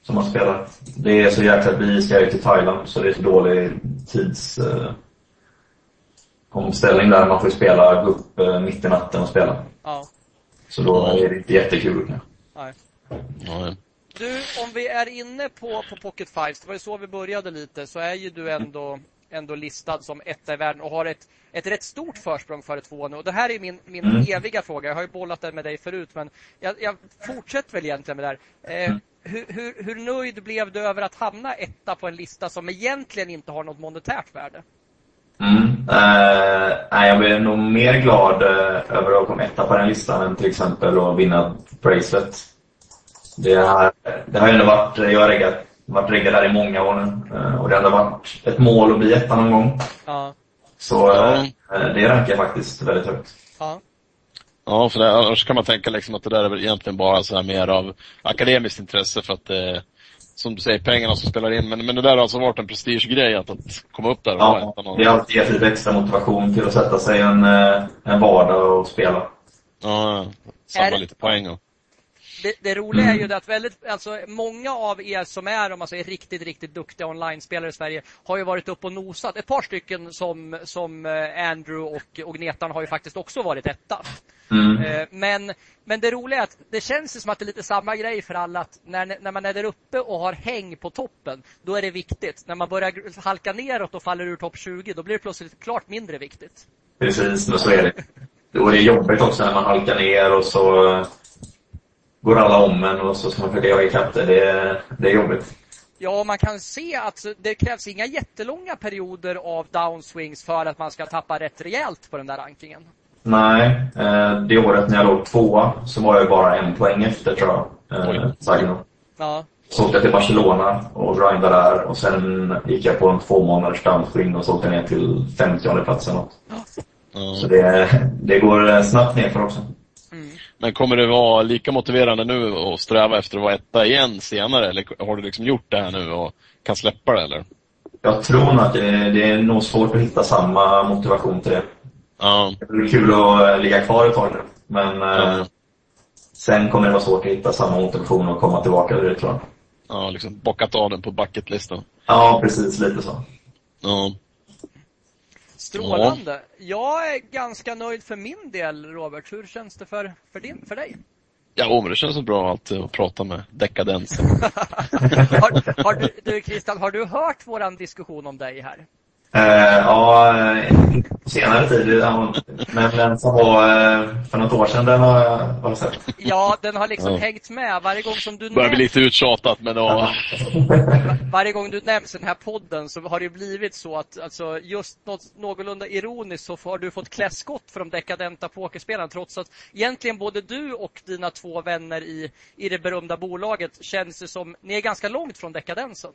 Som man spelar. Det är så jäkla, vi ska ju till Thailand så det är så dålig tids eh, omställning där. Man får spela, gå upp eh, mitt i natten och spela. Ja. Så då är det inte jättekul. Nej. Ja, Du, om vi är inne på, på Pocket Fives, det var ju så vi började lite, så är ju du ändå, ändå listad som etta i världen och har ett, ett rätt stort försprång före två nu. Och det här är min, min Mm. eviga fråga. Jag har ju bollat den med dig förut, men jag, jag fortsätter väl egentligen med det här. Eh, hur, hur, hur nöjd blev du över att hamna etta på en lista som egentligen inte har något monetärt värde? Mm. Eh, nej, jag blev nog mer glad eh, över att komma etta på den listan än till exempel att vinna Bracelet. Det, har- det har ju ändå varit, jag har reggat, varit reggad där i många år nu. eh, och det har ändå varit ett mål att bli etta någon gång. Ja. Så eh, det rankar jag faktiskt väldigt högt. Ja. Ja, för det, annars kan man tänka liksom att det där är väl egentligen bara så här mer av akademiskt intresse för att eh, som du säger, pengarna som spelar in. Men, men det där har alltså varit en prestigegrej att, att komma upp där och vara Ja, ettan. och- det har alltid gett lite extra motivation till att sätta sig en, eh, en vardag och spela. Ja, samla Är- lite poäng och... Det, det roliga är ju det att väldigt, alltså många av er som är, om man säger riktigt, riktigt duktiga online-spelare i Sverige har ju varit upp och nosat. Ett par stycken som, som eh, Andrew och, och Gnetan har ju faktiskt också varit etta. Mm. Eh, Men, men det roliga är att det känns som att det är lite samma grej för alla. Att när, när man är där uppe och har häng på toppen, då är det viktigt. När man börjar halka neråt och faller ur topp 20, då blir det plötsligt klart mindre viktigt. Precis, men så är det. Är det jobbigt också när man halkar ner och så går alla om en och så ska man försöka jaga ikapp det. Det är, det är jobbigt. Ja, man kan se att det krävs inga jättelånga perioder av downswings för att man ska tappa rätt rejält på den där rankingen. Nej, eh, det året när jag låg tvåa så var jag bara en poäng efter tror jag. Eh. Sagno. Ja, Så åkte jag till Barcelona och grindade där och sen gick jag på en två månaders downswing och så åkte jag ner till 50 plats eller något. Ja. Så det, det går eh, snabbt nerför också. Men kommer det vara lika motiverande nu att sträva efter att vara etta igen senare? Eller har du liksom gjort det här nu och kan släppa det eller? Jag tror nog att det, det är nog svårt att hitta samma motivation till det. Ja. Det blir kul att eh, ligga kvar ett tag nu. Men eh, Ja. sen kommer det vara svårt att hitta samma motivation och komma tillbaka till det jag. Ja, liksom bockat av den på bucketlisten. Ja, precis. Lite så. Ja. Strålande. Jag är ganska nöjd för min del, Robert. Hur känns det för, för, din, för dig? Ja, men det känns så bra alltid att prata med dekadensen. har, har du, du, Christian, har du hört våran diskussion om dig här? Eh, ja, eh, senare tid. Men den som var eh, för något år sedan, den har jag, sett. Ja, den har liksom Ja. hängt med varje gång som du Börjar bli nämns, lite uttjatat, men ja. varje gång du nämns i den här podden så har det blivit så att alltså, just något, någorlunda ironiskt så har du fått klä skott för de dekadenta pokerspelarna trots att egentligen både du och dina två vänner i, i det berömda bolaget känns det som, ni är ganska långt från dekadensen.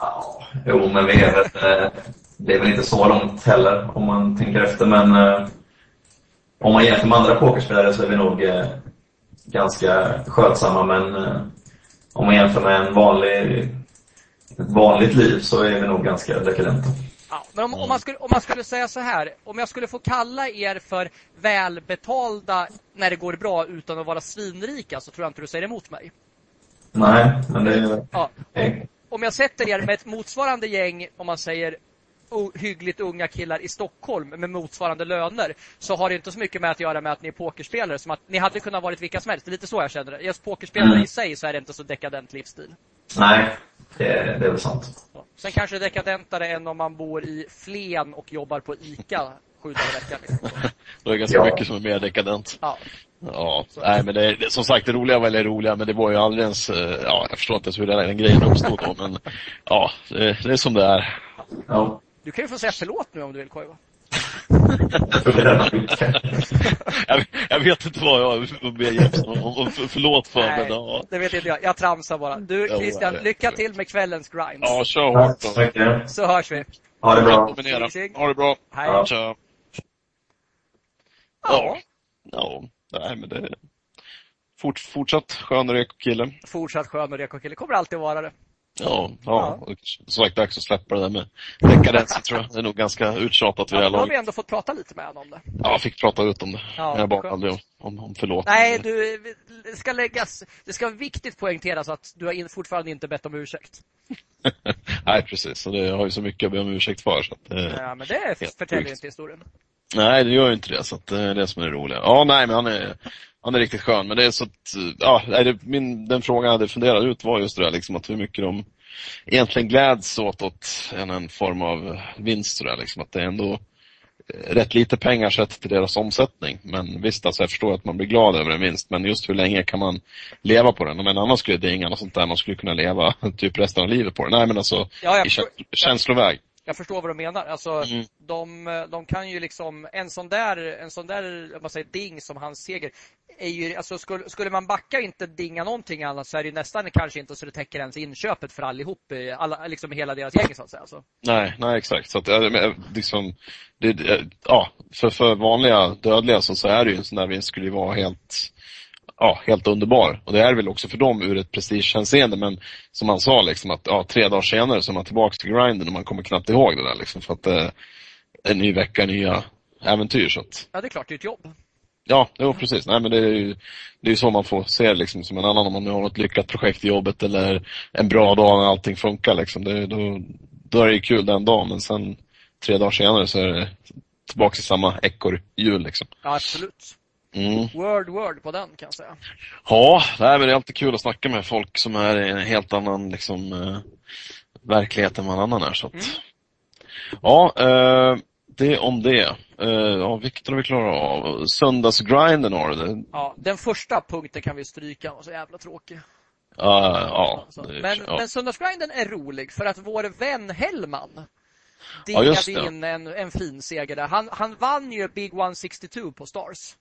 Ja, jo, men vi är väl, eh, det är väl inte så långt heller om man tänker efter. Men eh, om man jämför med andra pokerspelare så är vi nog eh, ganska skötsamma. Men om man jämför med en vanlig, ett vanligt liv så är vi nog ganska dekadenta. Ja, men om, om, man skulle, om man skulle säga så här, om jag skulle få kalla er för välbetalda när det går bra utan att vara svinrika så tror jag inte du säger emot mig. Nej, men det är... Ja, om jag sätter er med ett motsvarande gäng, om man säger hyggligt unga killar i Stockholm med motsvarande löner så har det inte så mycket med att göra med att ni är pokerspelare som att ni hade kunnat varit vilka som helst. Det är lite så jag känner det. Just pokerspelare Mm. i sig så är det inte så dekadent livsstil. Nej, det, det är väl sant. Sen kanske det är dekadentare än om man bor i Flen och jobbar på ICA sju dagar i veckan. Liksom. Det är ganska Ja. mycket som är mer dekadent. Ja. Ja, nej men det, det, som sagt det roliga var väl det roliga men det var ju aldrig ens, eh, ja jag förstår inte ens hur den, den grejen uppstod då men ja, det, det är som det är. Ja, Du kan ju få säga förlåt nu om du vill Koiva. jag. Jag, vet inte vad jag ber Jeppsson om, om för, förlåt för men ja. det vet inte jag. Jag tramsar bara. Du Christian, lycka till med kvällens grind. Ja, kör hårt så då. Så hörs vi. Ha det bra. Ha det bra. Hej. Ja. Ja. Ja, nej men det fort, fortsatt skön reko-kille. Fortsatt skön och reko kille. Kommer alltid vara det. Ja, ja. Och Som sagt, dags att släppa det där med dekadenser tror jag. Det är nog ganska uttjatat vid det Ja, här då har vi laget. ändå fått prata lite med honom om det. Ja, jag fick prata ut om det. Ja, jag bad aldrig om, om, om förlåt. Nej, du, det ska läggas, det ska viktigt poängteras att du har fortfarande inte bett om ursäkt. Nej, precis. Och det jag har ju så mycket att be om ursäkt för. Så att, eh, Ja, men det förtäljer inte historien. Nej, det gör ju inte det. Så att det är det som är det roliga. Ja, nej, men han är, han är riktigt skön. Men det är så att, ja, nej, det, min, den frågan jag hade funderat ut var just det där liksom att hur mycket de egentligen gläds åt, åt en, en form av vinst sådär liksom. Att det är ändå eh, rätt lite pengar sett till deras omsättning. Men visst, alltså jag förstår att man blir glad över en vinst. Men just hur länge kan man leva på den? Om en annan skulle dinga och sånt där, man skulle kunna leva typ resten av livet på den. Nej, men alltså Ja, jag i känsloväg. Jag förstår vad du menar. Alltså, Mm. de, de kan ju liksom, en sån där, en sån där vad säger, ding som hans seger, är ju, alltså skulle, skulle man backa och inte dinga någonting annat så är det ju nästan kanske inte så det täcker ens inköpet för allihop, i alla, liksom hela deras gäng så att säga. Så. Nej, nej exakt. Så att, liksom, det- ja, för, för vanliga dödliga så, så är det ju en sån där vinst skulle ju vara helt, ja, helt underbar. Och det är väl också för dem ur ett prestigehänseende men som han sa liksom att ja, tre dagar senare så är man tillbaka till grinden och man kommer knappt ihåg det där liksom för att är en ny vecka, nya äventyr. Så att, Ja, det är klart, det är ett jobb. ja, jo, precis. Nej men det är ju det är så man får se liksom som en annan om man nu har något lyckat projekt i jobbet eller en bra dag när allting funkar liksom. Det, då, då är det ju kul den dagen men sen tre dagar senare så är det tillbaka till samma ekorrhjul liksom. Ja, absolut. Mm. Word, word på den kan jag säga. Ja, nej, men det är alltid kul att snacka med folk som är i en helt annan liksom, eh, verklighet än vad annan är. Så att, Mm. Ja, eh, det om det. Eh, ja, vilket har vi klarat av? Söndagsgrinden har du. Ja, den första punkten kan vi stryka, var så jävla tråkig. Ja, ja, det- men, ja. men söndagsgrinden är rolig för att vår vän Hellman Ja, dingade det. in en, en fin seger där. Han, han vann ju Big 162 på Stars.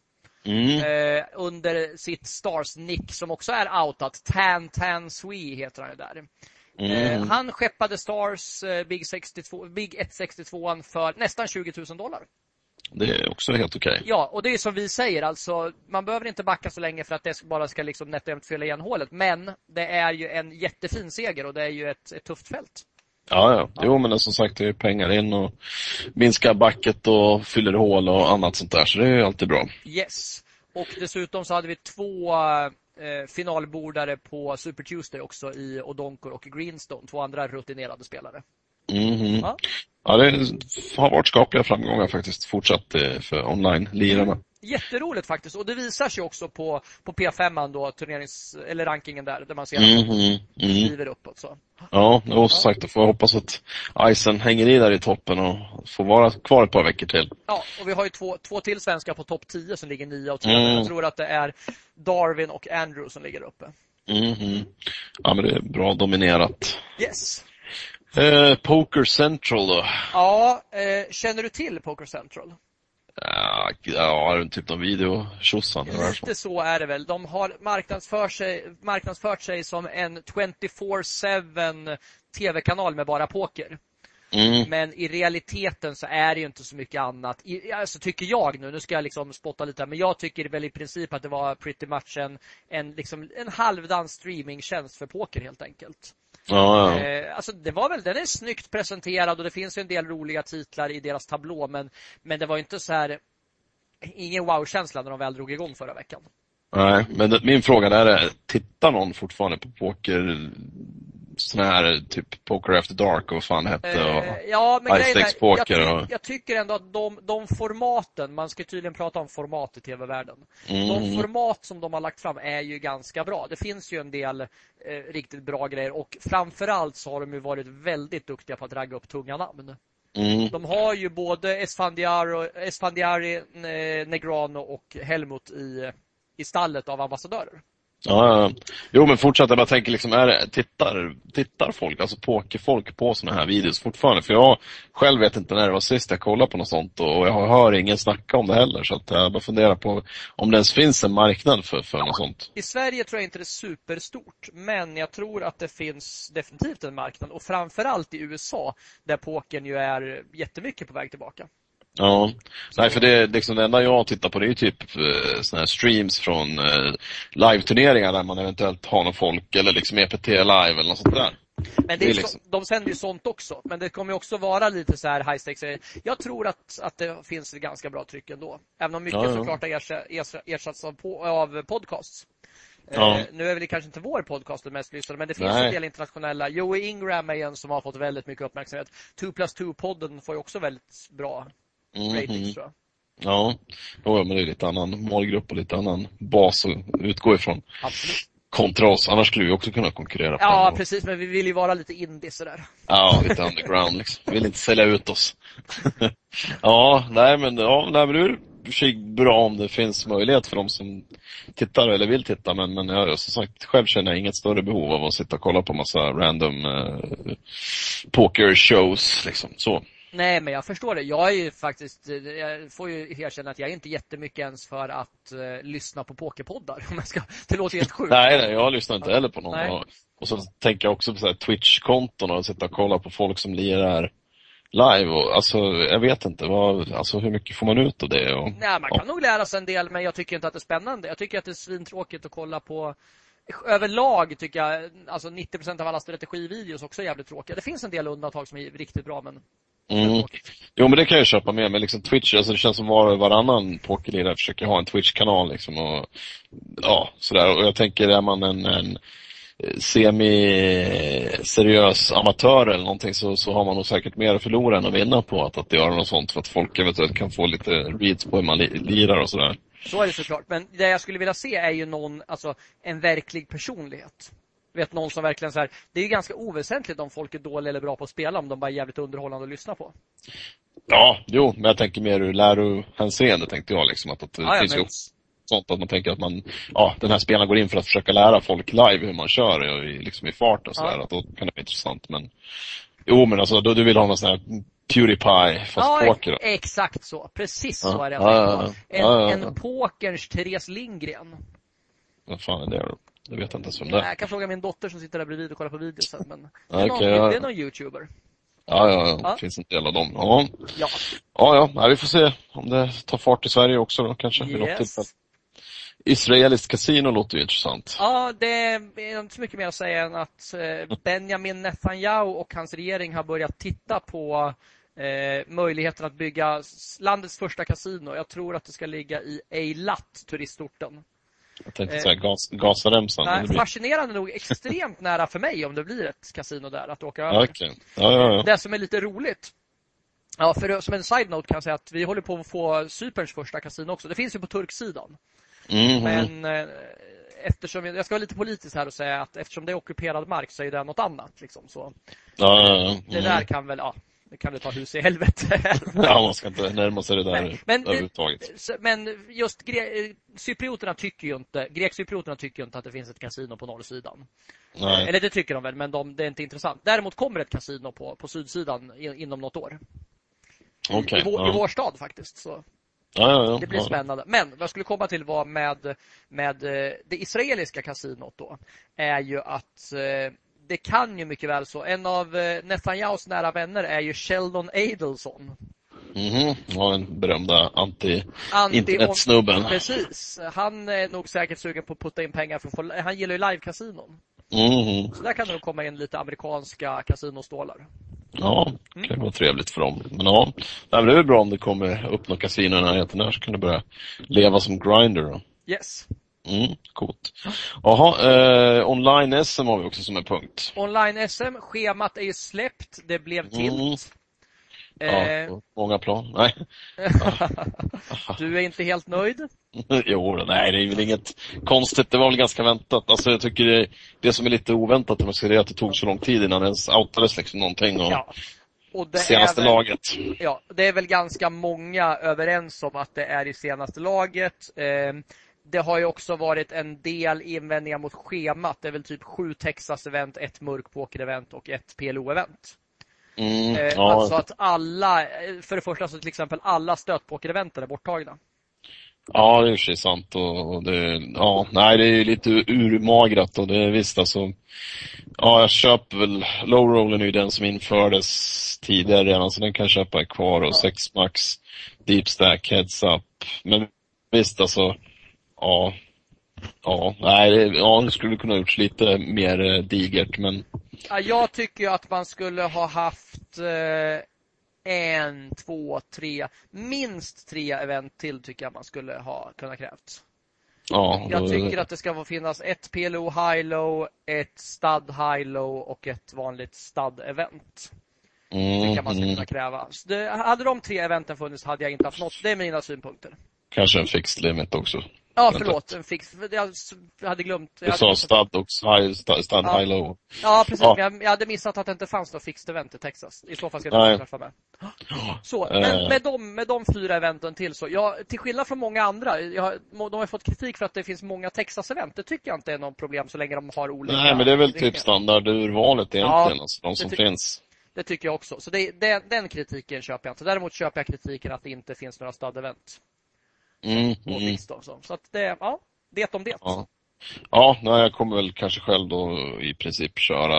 Mm. Eh, under sitt Stars-nick som också är outat. Tan Tan Sui heter han ju där. Eh, Mm. han skeppade Stars eh, Big, 62, Big 162 för nästan 20 000 dollar. Det är också helt okej. Ja, och det är som vi säger, alltså man behöver inte backa så länge för att det bara ska liksom nätt och jämnt fylla igen hålet. Men det är ju en jättefin seger och det är ju ett, ett tufft fält. Ja, ja. Jo, men det, som sagt, det är pengar in och minskar backet och fyller hål och annat sånt där. Så det är ju alltid bra. Yes. Och dessutom så hade vi två eh, finalbordare på Super Tuesday också i Odonkor och Greenstone. Två andra rutinerade spelare. Mhm. Ja. Ja, det har varit skapliga framgångar faktiskt fortsatt eh, för online-lirarna. Jätteroligt faktiskt. Och det visar sig också på, på P5 då, turnerings, eller rankingen där, där man ser att de Mhm. Mm. kliver uppåt. Så. Ja, och som sagt, då får jag hoppas att Isen hänger i där i toppen och får vara kvar ett par veckor till. Ja, och vi har ju två, två till svenskar på topp 10 som ligger 9 och 3. Mm. Jag tror att det är Darwin och Andrew som ligger uppe. Mhm. Ja, men det är bra dominerat. Yes. Eh, Poker Central då? Ja, eh, känner du till Poker Central? Ja, ja typ någon video tjosan Lite så är det väl. De har marknadsfört sig, marknadsfört sig som en 24-7 TV-kanal med bara poker. Mm. Men i realiteten så är det ju inte så mycket annat. I, alltså tycker jag nu, nu ska jag liksom spotta lite men jag tycker väl i princip att det var pretty much en, en, liksom, en halvdan streamingtjänst för poker helt enkelt. Ja, ja. Eh, alltså det var väl, den är snyggt presenterad och det finns ju en del roliga titlar i deras tablå men, men det var inte så här ingen wow-känsla när de väl drog igång förra veckan. Nej, men min fråga där är, tittar någon fortfarande på poker såna här typ Poker After Dark och vad fan hette. Och... Eh, ja, men är, stakes poker jag, och- jag tycker ändå att de, de formaten, man ska tydligen prata om format i tv-världen. De Mm. format som de har lagt fram är ju ganska bra. Det finns ju en del eh, riktigt bra grejer och framförallt så har de ju varit väldigt duktiga på att ragga upp tunga namn. Mm. De har ju både Esfandiari, eh, Negrano och Helmut i, i stallet av ambassadörer. Ja, ja. Jo men fortsätt, jag bara tänker liksom, är det, tittar, tittar folk, alltså pokerfolk på sådana här videos fortfarande? För jag själv vet inte när det var sist jag kollade på något sånt och jag hör ingen snacka om det heller. Så att jag bara funderar på om det ens finns en marknad för, för något sånt. I Sverige tror jag inte det är superstort, men jag tror att det finns definitivt en marknad och framförallt i USA där pokern ju är jättemycket på väg tillbaka. Ja, nej för det, liksom det enda jag tittar på det är typ eh, såna här streams från eh, live-turneringar där man eventuellt har någon folk eller liksom EPT live eller något sånt där. Men det Det är är så, liksom- de sänder ju sånt också, men det kommer också vara lite så här high stakes. Jag tror att, att det finns ett ganska bra tryck ändå. Även om mycket Ja, ja. såklart har ersa- ersa- ersatts av, på, av podcasts. Ja. Eh, nu är väl kanske inte vår podcast den mest lyssnade, men det finns Nej. en del internationella. Joey Ingram är en som har fått väldigt mycket uppmärksamhet. 2 plus 2-podden får ju också väldigt bra Mhm. ratings tror jag. Ja, men det är lite annan målgrupp och lite annan bas att utgå ifrån. Absolut. Kontra oss, annars skulle vi också kunna konkurrera Ja, precis, men vi vill ju vara lite indie sådär. Ja, lite underground liksom. Vi vill inte sälja ut oss. ja, nej men, ja, nej, men det är sig bra om det finns möjlighet för de som tittar eller vill titta men, men jag, som sagt, själv känner jag inget större behov av att sitta och kolla på massa random eh, poker shows liksom. Så. Nej, men jag förstår det. Jag är ju faktiskt, jag får ju erkänna att jag är inte jättemycket ens för att eh, lyssna på pokerpoddar. Om jag ska, det låter helt sjukt. Nej, nej, jag lyssnar inte heller på någon. Nej. Och, och så tänker jag också på Twitch-konton och sitta och kolla på folk som lirar live. Och, alltså, jag vet inte, vad, alltså, hur mycket får man ut av det? Och, Nej, man kan nog lära sig en del, men jag tycker inte att det är spännande. Jag tycker att det är svintråkigt att kolla på Överlag tycker jag, alltså 90% av alla strategivideos också är jävligt tråkiga. Det finns en del undantag som är riktigt bra, men Mm. Jo men det kan jag köpa med, men liksom Twitch, alltså det känns som var och varannan pokerlirare försöker ha en Twitch-kanal liksom och ja, sådär. Och jag tänker, är man en, en semi-seriös amatör eller någonting så, så har man nog säkert mer att förlora än att vinna på att, att göra något sånt för att folk eventuellt kan få lite reads på hur man li, lirar och sådär. så är det såklart. Men det jag skulle vilja se är ju någon, alltså en verklig personlighet. Vet någon som verkligen så här, det är ganska oväsentligt om folk är dåliga eller bra på att spela om de bara är jävligt underhållande att lyssna på. Ja, jo, men jag tänker mer ur lärohänseende tänkte jag liksom att, att det Ja, finns men- sånt att man tänker att man, ja, den här spelaren går in för att försöka lära folk live hur man kör i, liksom i fart och sådär, Ja. att då kan det vara intressant men Jo men alltså, då, du vill ha någon sån här Pewdiepie fast ja, poker då. exakt så. Precis Ja. så är det jag Ja, ja. En. Ja, ja, ja. en pokerns Therese Lindgren. Vad fan är det då? Det vet jag inte ens vem det är. Jag kan fråga min dotter som sitter där bredvid och kollar på videos men det är, någon, ja. det är någon youtuber. Ja, ja, ja. Det finns en del av dem. Ja, Ja. ja, ja. Vi får se om det tar fart i Sverige också då kanske vid något Yes. tillfälle. Israeliskt kasino låter ju intressant. Ja, det är inte så mycket mer att säga än att eh, Benjamin Netanyahu och hans regering har börjat titta på eh, möjligheten att bygga landets första kasino. Jag tror att det ska ligga i Eilat, turistorten. Jag tänkte Eh. säga gas, Gazaremsan. men Nej, det blir- fascinerande nog extremt nära för mig om det blir ett kasino där att åka över. okej. Ja, ja, ja. Det som är lite roligt Ja, för som en side-note kan jag säga att vi håller på att få Cyperns första kasino också. Det finns ju på turksidan. Mm. Men eh, eftersom, jag ska vara lite politisk här och säga att eftersom det är ockuperad mark så är det något annat. Liksom. Så Ja, ja, ja. det Mm. där kan väl, ja, det kan väl ta hus i helvete. Ja, man ska inte närma sig det där Nej, men överhuvudtaget. Men just gre- cyprioterna tycker ju inte, grekcyprioterna tycker ju inte att det finns ett kasino på norrsidan. Nej. Eller det tycker de väl, men de, det är inte intressant. Däremot kommer ett kasino på, på sydsidan i, inom något år. Okej. I, vår, I ja. vår stad faktiskt. Så. Ja, ja. Det blir spännande. Men vad jag skulle komma till var med, med eh, det israeliska kasinot då, är ju att eh, det kan ju mycket väl så. En av eh, Netanyahus nära vänner är ju Sheldon Adelson. Mhm. Ja, den berömda anti Anti- internetsnubben. Precis. Han är nog säkert sugen på att putta in pengar för han gillar ju live-kasinon. Mhm. Så där kan det nog komma in lite amerikanska kasinostålar. Ja, det kan vara trevligt för dem. Men ja, det är väl bra om det kommer upp några kasino i närheten där så kan det börja leva som grinder då. Yes. Mm, coolt. Jaha, eh, online-SM har vi också som en punkt. Online-SM, schemat är ju släppt. Det blev tilt. Ja, Eh, många plan. Nej. du är inte helt nöjd? jo, nej det är väl inget konstigt. Det var väl ganska väntat. Alltså jag tycker det, det som är lite oväntat, om är att det tog så lång tid innan det ens outades liksom någonting om Ja. Och det senaste väl, laget. Ja, det är väl ganska många överens om att det är i senaste laget. Eh, det har ju också varit en del invändningar mot schemat. Det är väl typ sju Texas-event, ett mörkpoker-event och ett PLO-event. Mm, Eh, ja, Alltså att alla, eh, för det första så till exempel alla stötpoker-eventen är borttagna. Ja, det är sig sant. Och, och det, ja, nej, det är lite urmagrat och det är visst alltså. Ja, jag köper väl, low rollen är ju den som infördes tidigare redan så den kan jag köpa kvar och 6 max, deep stack, heads up. Men visst alltså, ja. Ja, nej, det, ja, det skulle kunna gjorts lite mer eh, digert men Ja, Jag tycker ju att man skulle ha haft eh, en, två, tre, minst tre event till tycker jag man skulle ha kunnat krävt. ja. Jag tycker att det ska finnas ett PLO high-low, ett stud high-low och ett vanligt stud-event. mm, tycker jag man ska kunna kräva. Det, hade de tre eventen funnits hade jag inte haft något. Det är mina synpunkter. Kanske en fixed limit också. Ja, förlåt. En fix. Jag hade glömt. Jag Du sa stud och stud, stud Ja. high low. Ja, precis. Ja. Jag, jag hade missat att det inte fanns något fixed event i Texas. I så fall ska jag träffa med. Så, men Eh. med de, med de fyra eventen till så, jag, till skillnad från många andra, jag, de har fått kritik för att det finns många Texas-event. Det tycker jag inte är något problem så länge de har olika Nej, men det är väl typ standardurvalet egentligen, Ja, alltså, de som finns. Det tycker jag också. Så det, det, den kritiken köper jag inte. Däremot köper jag kritiken att det inte finns några stud-event. Mm, mm, fix då, så. så att det, ja, det om det. ja. Ja, nej, jag kommer väl kanske själv då i princip köra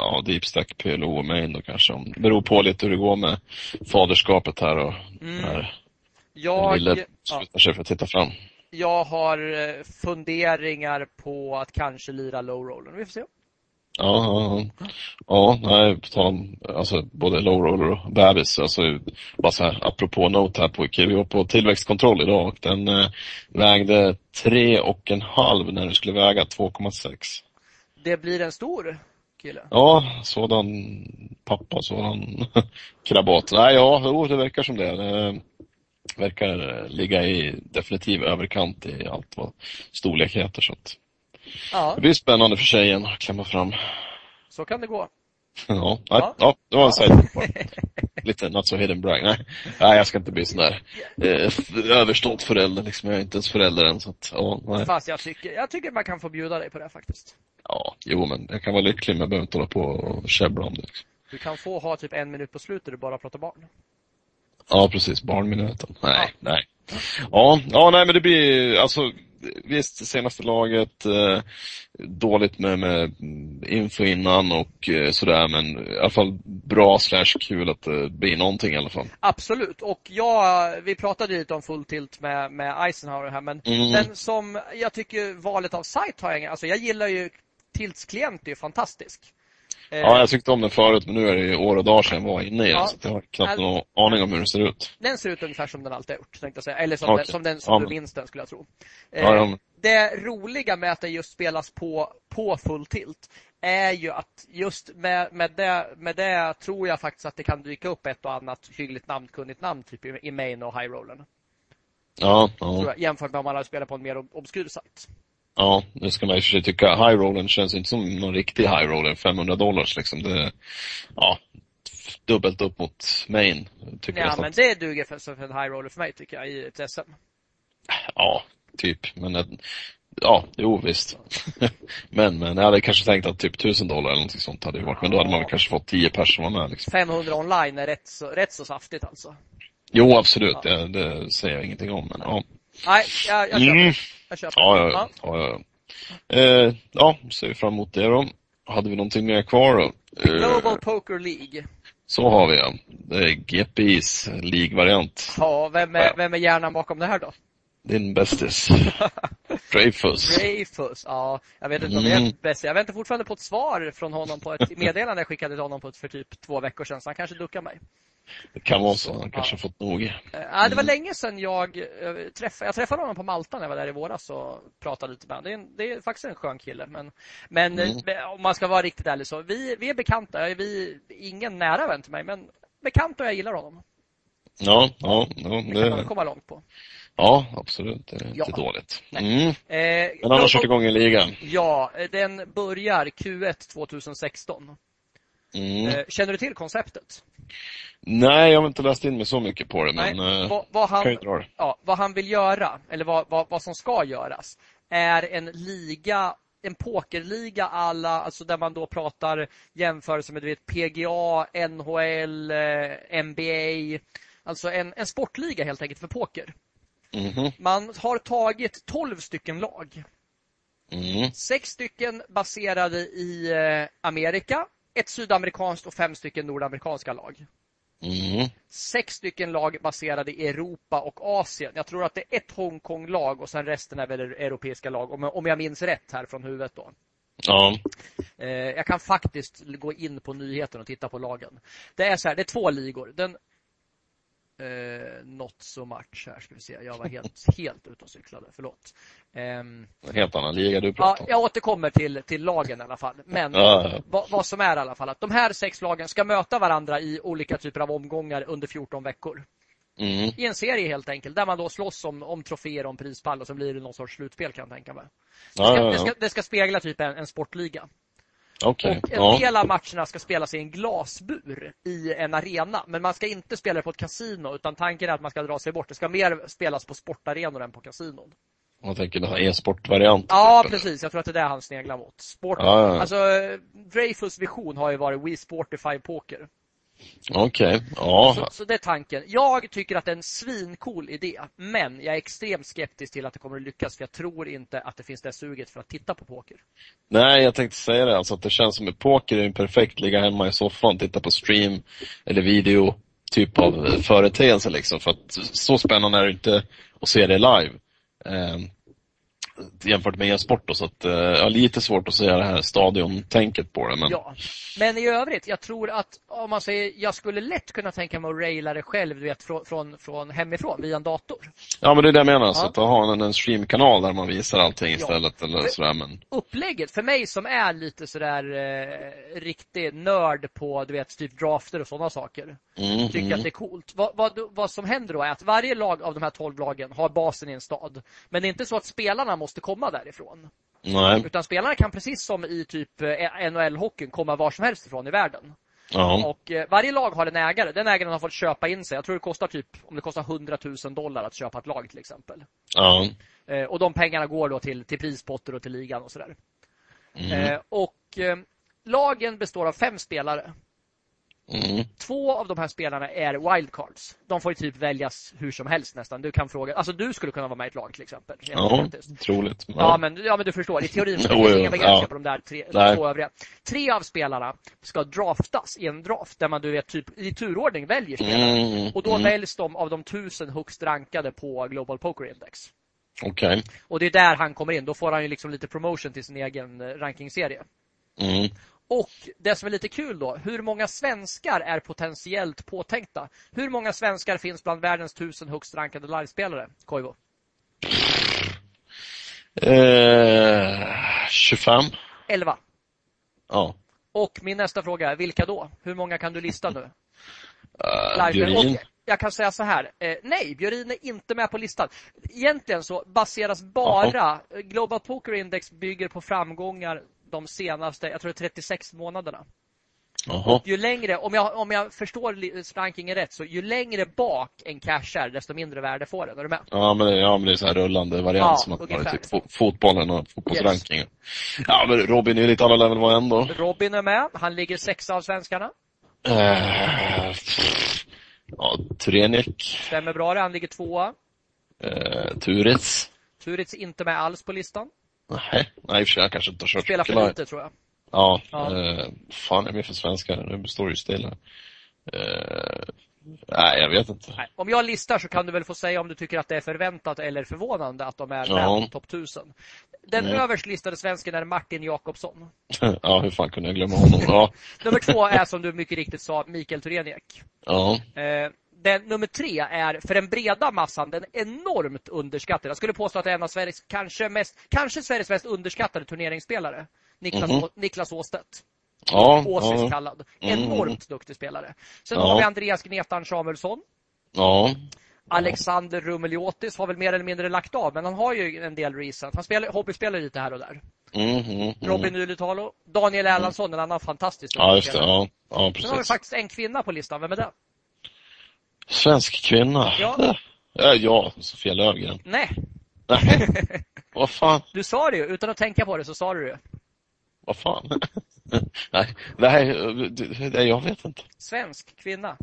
ja, Deep Stack PLO och main då kanske. Om, det beror på lite hur det går med faderskapet här och Mm. när Jag, lille slutar sig för att titta fram. jag har eh, funderingar på att kanske lira low roller. Vi får se. Ja, ja, ja. nej, på tal om alltså, både low roller och bebis. Alltså, bara så här, apropå note här på vi var på tillväxtkontroll idag och den eh, vägde tre och en halv när den skulle väga 2,6. Det blir en stor kille. Ja, sådan pappa, sådan krabat. Nej, ja, jo, det verkar som det. Det verkar eh, ligga i definitiv överkant i allt vad storlek heter. Så att Ja, det blir spännande för tjejen att klämma fram. så kan det gå. Ja, Ja. ja. ja det var en side. Lite not so hidden brag. Nej, nej jag ska inte bli sån där eh, överstolt förälder. Liksom. Jag är inte ens förälder än. Så att, ja, nej. Fast jag tycker, jag tycker man kan få bjuda dig på det faktiskt. ja, jo, men jag kan vara lycklig men jag behöver inte hålla på och käbbla om det. Liksom. Du kan få ha typ en minut på slutet där du bara pratar barn. Ja, precis. Barnminuten. Nej, nej. Ja, ja, nej men det blir alltså Visst, senaste laget, eh, dåligt med, med info innan och eh, sådär men i alla fall bra slash kul att det blir någonting i alla fall. Absolut. Och jag, vi pratade lite om full tilt med, med Eisenhower här men Mm. den som jag tycker valet av sajt har jag alltså jag gillar ju Tilts klient är ju fantastisk. Eh, Ja, jag tyckte om den förut men nu är det ju år och dagar sedan jag var inne i den Ja. så att jag har knappt Alltså- någon aning om hur den ser ut. Den ser ut ungefär som den alltid har gjort, tänkte jag säga. Eller som Okej. den som, den, som Ja, du minns den, skulle jag tro. Ja, Eh, ja, men- Det roliga med att det just spelas på, på full tilt är ju att just med, med, det, med det tror jag faktiskt att det kan dyka upp ett och annat hyggligt namnkunnigt namn typ i, i main och high rollen. Ja, ja, jag, jämfört med om man hade spelat på en mer ob- obskyr sajt. Ja, det ska man och för sig tycka. High rollen känns inte som någon riktig high roller, 500 dollars liksom. Det, ja, dubbelt upp mot main. Tycker Ja, jag. men det duger för, för en high roller för mig tycker jag i ett SM. Ja, typ. Men eh, ja, jo visst. men, men jag hade kanske tänkt att typ 1000 dollar eller någonting sånt hade det varit. Men då hade man kanske fått 10 personer med liksom. 500 online är rätt så, rätt så saftigt alltså. Jo, absolut. Ja. Det, det säger jag ingenting om. Men ja. Nej, jag, jag. Mm. Jag köper. Ja, ja, ja. ja, ja. Eh, ja, ser vi fram emot det då. Hade vi någonting mer kvar då? Eh, Global Poker League. så har vi ja. Det är GPIs League-variant. Ja, vem är, vem är hjärnan bakom det här då? Din bästis. Dreyfus. Dreyfus. Ja, jag vet inte om det är Mm. bäst. Jag väntar fortfarande på ett svar från honom på ett meddelande jag skickade till honom på ett, för typ två veckor sedan, så han kanske duckar mig. Det kan vara så. Han kanske Ja. fått nog. Eh, ja, det var Mm. länge sedan jag eh, träffade, jag träffade honom på Malta när jag var där i våras och pratade lite med honom. Det är, en, det är faktiskt en skön kille. Men, men Mm. eh, om man ska vara riktigt ärlig så, vi, vi är bekanta. Vi, ingen nära vän till mig, men bekant och jag gillar honom. Ja, ja, ja, Det kan man det, komma långt på. Ja absolut. Det är Ja. inte dåligt. Mm. Eh, Men jag- kört igång en liga. Ja, den börjar Q1 2016. Mm. Eh, Känner du till konceptet? Nej, jag har inte läst in mig så mycket på det, Nej, men eh, vad, vad, han, ja, vad han vill göra, eller vad, vad, vad som ska göras, är en liga, en pokerliga alla, alltså där man då pratar jämförelse med du vet, PGA, NHL, eh, NBA. Alltså en, en sportliga helt enkelt för poker. Mhm. Man har tagit 12 stycken lag. Mm. Sex stycken baserade i eh, Amerika, ett sydamerikanskt och fem stycken nordamerikanska lag. Mm. Sex stycken lag baserade i Europa och Asien. Jag tror att det är ett Hongkong-lag och sen resten är väl europeiska lag, om, om jag minns rätt här från huvudet då. Ja. Eh, jag kan faktiskt gå in på nyheten och titta på lagen. Det är så här, det är två ligor. Den eh, Not so much här ska vi se. Jag var helt, helt ute och cyklade, förlåt. En helt annan liga du Ja, pratar om. jag återkommer till, till lagen i alla fall. Men Ja, ja. vad, vad som är i alla fall att de här sex lagen ska möta varandra i olika typer av omgångar under 14 veckor. Mm. I en serie helt enkelt, där man då slåss om, om troféer om prispall och så blir det någon sorts slutspel kan jag tänka mig. Det Ja, ska, ja, det ska, ja. det ska spegla typ en, en sportliga. Okej. Och en Ja. del av matcherna ska spelas i en glasbur i en arena. Men man ska inte spela på ett kasino utan tanken är att man ska dra sig bort. Det ska mer spelas på sportarenor än på kasinon. Jag tänker den här e-sportvarianten. Ja, precis. Jag tror att det är det han sneglar mot. Sport. Ja, ja, ja. Alltså, Dreyfus vision har ju varit We Sportify Poker. Okej. Ja. Så, så det är tanken. Jag tycker att det är en svincool idé, men jag är extremt skeptisk till att det kommer att lyckas för jag tror inte att det finns det suget för att titta på poker. Nej, jag tänkte säga det. Alltså att det känns som att poker är en perfekt ligga hemma i soffan, titta på stream eller video typ av företeelse liksom. För att så spännande är det inte att se det live. Jämfört med e-sport då, så att eh, har lite svårt att säga det här stadion-tänket på det. Men Ja. Men i övrigt, jag tror att om man säger, jag skulle lätt kunna tänka mig att raila det själv, du vet, från, från, från hemifrån via en dator. Ja men det är det jag menar, så Ja. att ha en, en streamkanal där man visar allting Ja. istället eller För- sådär men Upplägget, för mig som är lite sådär eh, riktig nörd på, du vet, typ drafter och sådana saker. mm, tycker mm. att det är coolt. Vad, vad, vad som händer då är att varje lag av de här 12 lagen har basen i en stad. Men det är inte så att spelarna måste komma därifrån. Nej, Utan spelarna kan precis som i typ eh, NHL-hockeyn komma var som helst ifrån i världen. ja, Och eh, varje lag har en ägare. Den ägaren har fått köpa in sig. Jag tror det kostar typ, om det kostar 100 000 dollar att köpa ett lag till exempel. ja, Eh, och de pengarna går då till, till prispotter och till ligan och sådär. mm, och lagen består av fem spelare. Mm, Två av de här spelarna är wildcards. De får ju typ väljas hur som helst nästan. Du kan fråga, alltså du skulle kunna vara med i ett lag till exempel. ja, troligt. Ja, men, ja, men du förstår. I teorin finns jo, inga begränsningar ja. på de där tre, Nej. två övriga. Tre av spelarna ska draftas i en draft där man du vet, typ, i turordning väljer spelare. Mm, Och då mm. väljs de av de tusen högst rankade på Global Poker Index. Okej. Och det är där han kommer in. Då får han ju liksom lite promotion till sin egen eh, rankingserie. Mm. Och det som är lite kul då, hur många svenskar är potentiellt påtänkta? Hur många svenskar finns bland världens tusen högst rankade livespelare? Koivo? Eh, 25? 11. Ja. Och min nästa fråga är, vilka då? Hur många kan du lista nu? Uh. Bjurin? Och jag kan säga så här, eh, nej, Björin är inte med på listan. Egentligen så baseras bara, Global Poker Index bygger på framgångar de senaste, jag tror det är 36 månaderna. Jaha. Ju längre, om jag, om jag förstår rankingen rätt, så ju längre bak en cash är, desto mindre värde får den. Är du med? Ja men, det- ja, men det är så här rullande variant Ja, som att man typ fo- fotbollen och fotbollsrankingen. Ja men Robin är lite alla level var ändå. Robin är med. Han ligger sexa av svenskarna. Eh, ja, Turenik. Stämmer bra det. Han ligger tvåa. Eh, Turitz. Turitz är inte med alls på listan. Nej, nej i och för sig jag kanske inte har kört Spelar för lite tror jag. Ja, Ja. Eh, fan är med för svenskar. Nu står det ju stilla. Eh, Nej, jag vet inte. Nej. Om jag listar så kan du väl få säga om du tycker att det är förväntat eller förvånande att de är Ja. med topp 1000. Den Mm. överst listade svensken är Martin Jakobsson. Ja, hur fan kunde jag glömma honom? Ja. Nummer två är som du mycket riktigt sa, Mikael Tureniek. Ja. Eh, den, nummer tre är för den breda massan den enormt underskattade. Jag skulle påstå att det är en av Sveriges kanske, mest, kanske Sveriges mest underskattade turneringsspelare. Niklas, Mhm. Å- Niklas Åstedt. Ja. Åsis Ja. kallad. Mm. Enormt duktig spelare. Sen Ja. har vi Andreas Gnetan Samuelsson. Ja. Alexander Rumeliotis har väl mer eller mindre lagt av, men han har ju en del recent. Han spelar, hobbyspelar lite här och där. Mm, mm, mm. Robin Ylitalo. Daniel Erlandsson, en annan fantastisk Ja, just det. Ja, ja Sen har vi precis. faktiskt en kvinna på listan. Vem är det? Svensk kvinna. Ja. Ja, ja Sofia Löfgren. Nej, Nej, vad fan. du sa det ju. Utan att tänka på det så sa du det. Vad fan. Nej, nej, jag vet inte. Svensk kvinna.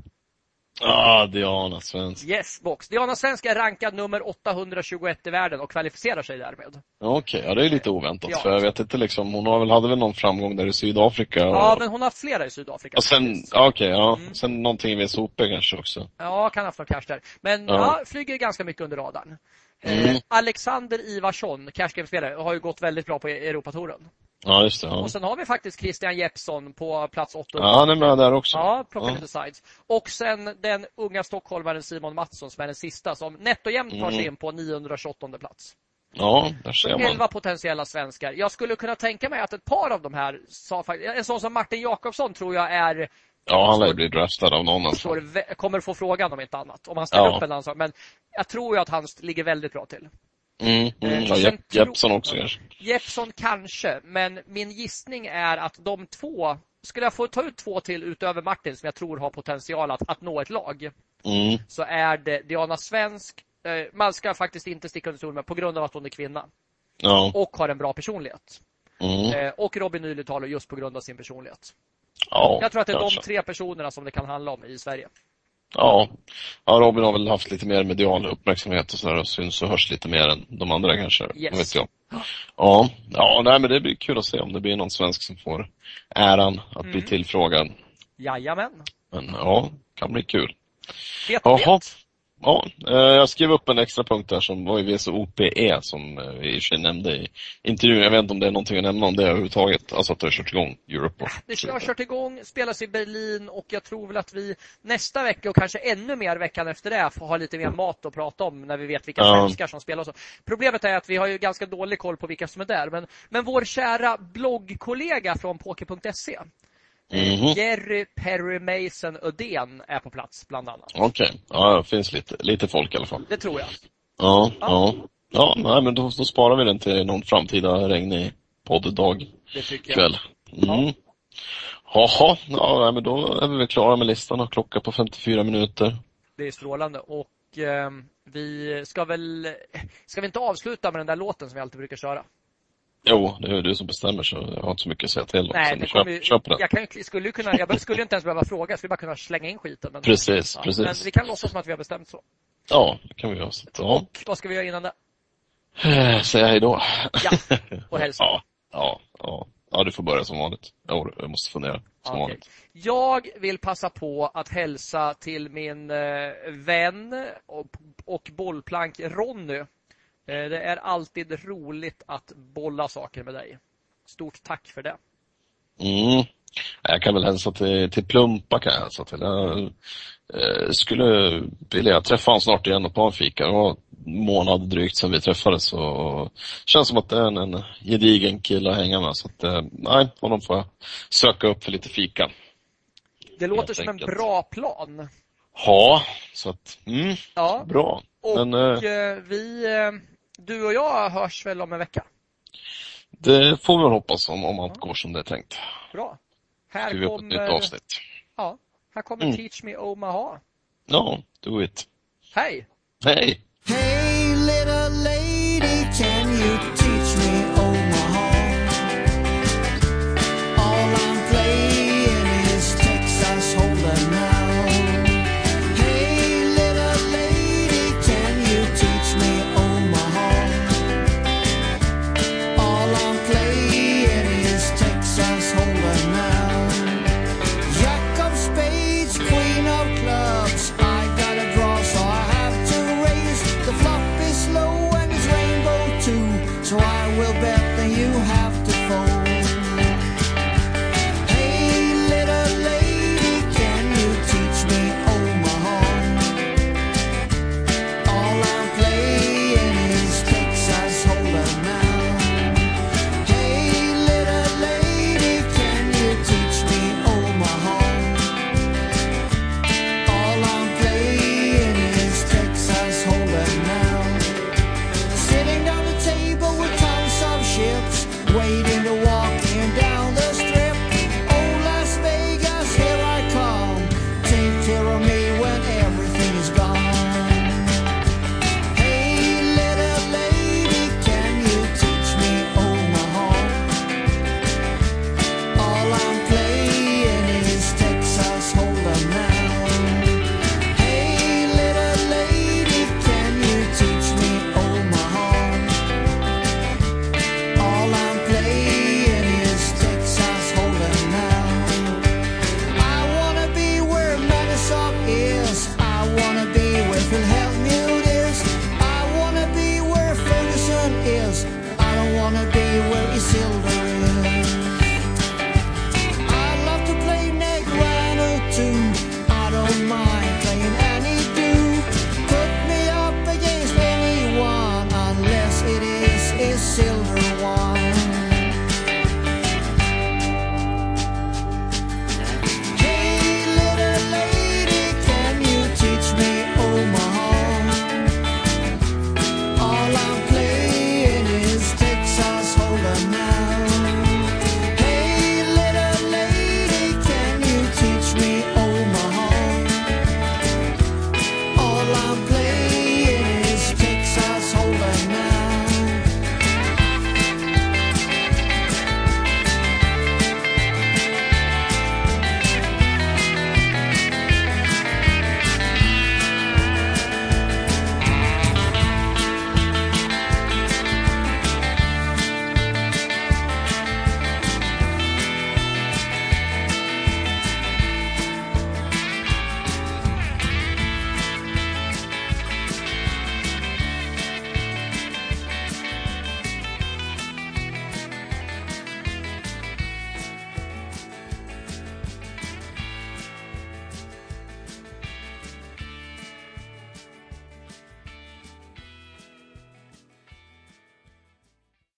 Ah, Diana Svensk. Yes, box. Diana Svensk är rankad nummer 821 i världen och kvalificerar sig därmed. Okej, ja det är lite oväntat. Ja. För jag vet inte liksom, hon har väl, hade väl någon framgång där i Sydafrika. Och, Ja, men hon har haft flera i Sydafrika. och sen, faktiskt. ja, okej, ja. Mm. Sen någonting med sopor kanske också. Ja, kan ha haft någon cash där. Men Ja. ja. flyger ganska mycket under radarn. Eh, Mm. Alexander Ivarsson, cashgame-spelare, har ju gått väldigt bra på Europatouren. Ja, just det. Ja, Och sen har vi faktiskt Christian Jeppsson på plats 8. ja han är med där också. Ja, plocka Ja. sides. Och sen den unga stockholmaren Simon Mattsson som är den sista som nätt och jämnt tar sig Mm. in på 928 plats. Ja, där ser man. 11 potentiella svenskar. Jag skulle kunna tänka mig att ett par av de här sa faktiskt, en sån som Martin Jakobsson tror jag är Ja, han lär bli draftad av någon alltså. kommer få frågan om inte annat. Om han ställer Ja. upp en annan sak. Men jag tror ju att han ligger väldigt bra till. Mm, mm. Eh, Ja, sen Jepp, tro- Jeppsson också kanske. Jeppsson kanske, men min gissning är att de två, skulle jag få ta ut två till utöver Martin som jag tror har potential att, att nå ett lag, Mm, så är det Diana Svensk, eh, man ska faktiskt inte sticka under stol med på grund av att hon är kvinna ja. och har en bra personlighet. Mm, Eh, och Robin Nyletalo just på grund av sin personlighet. ja, Jag tror att det är kanske. de tre personerna som det kan handla om i Sverige. Ja. ja, Robin har väl haft lite mer medial uppmärksamhet och sådär och syns och hörs lite mer än de andra kanske. Yes. Vet jag. Ja, ja nej, men det blir kul att se om det blir någon svensk som får äran att bli Mm. tillfrågad. Jajamän. Men ja, kan bli kul. Vet, Jaha. vet. Ja, eh, jag skrev upp en extra punkt där som var ju VSOPE som eh, vi i och för sig nämnde i intervjun. Jag vet inte om det är någonting att nämna om det överhuvudtaget. Alltså att det har kört igång Europe. Det har kört igång, spelas i Berlin och jag tror väl att vi nästa vecka och kanske ännu mer veckan efter det får ha lite mer mat att prata om när vi vet vilka Ja. svenskar som spelar. Och så. Problemet är att vi har ju ganska dålig koll på vilka som är där. Men, men vår kära bloggkollega från Poker.se Mhm. Jerry Perry Mason Ödén är på plats bland annat. Okej, ja, det finns lite, lite folk i alla fall. Det tror jag. Ja, Ja. ja. Ja, nej men då, då sparar vi den till någon framtida regnig podddag Det tycker jag. kväll. Mm. Jaha, ja, men då är vi väl klara med listan och klocka på 54 minuter. Det är strålande. Och eh, vi ska väl, ska vi inte avsluta med den där låten som vi alltid brukar köra? Jo, det är du som bestämmer så jag har inte så mycket att säga till om. Nej, det köp, ju, köp den. jag, kan, skulle kunna, jag skulle inte ens behöva fråga, jag skulle bara kunna slänga in skiten. Men, Precis, ja, precis. men vi kan låtsas som att vi har bestämt så. Ja, det kan vi göra. Så ja. Och vad ska vi göra innan det? Eh, Säga hej då. Ja, och hälsa. ja, ja, ja. Ja, du får börja som vanligt. Jag, måste fundera som Okej. vanligt. Jag vill passa på att hälsa till min eh, vän och, och bollplank Ronny. Eh, det är alltid roligt att bolla saker med dig. Stort tack för det. Mm. Jag kan väl hälsa till, till Plumpa kan jag hälsa till. Jag eh, skulle vilja träffa honom snart igen och ta en fika. Det var en månad drygt sedan vi träffades och känns som att det är en, en gedigen kille att hänga med. Så att, eh, nej, honom får jag söka upp för lite fika. Det låter som en enkelt. bra plan. Ja, så att, mm, Ja, bra. och Men eh, eh, vi, eh, du och jag hörs väl om en vecka. det får vi väl hoppas om, om allt går som det är tänkt. Bra. Här Skriver upp ett nytt kommer, avsnitt. ja, här kommer Mm. Teach Me Omaha. Ja, do it. Hej! Hej! Hey, little lady, can you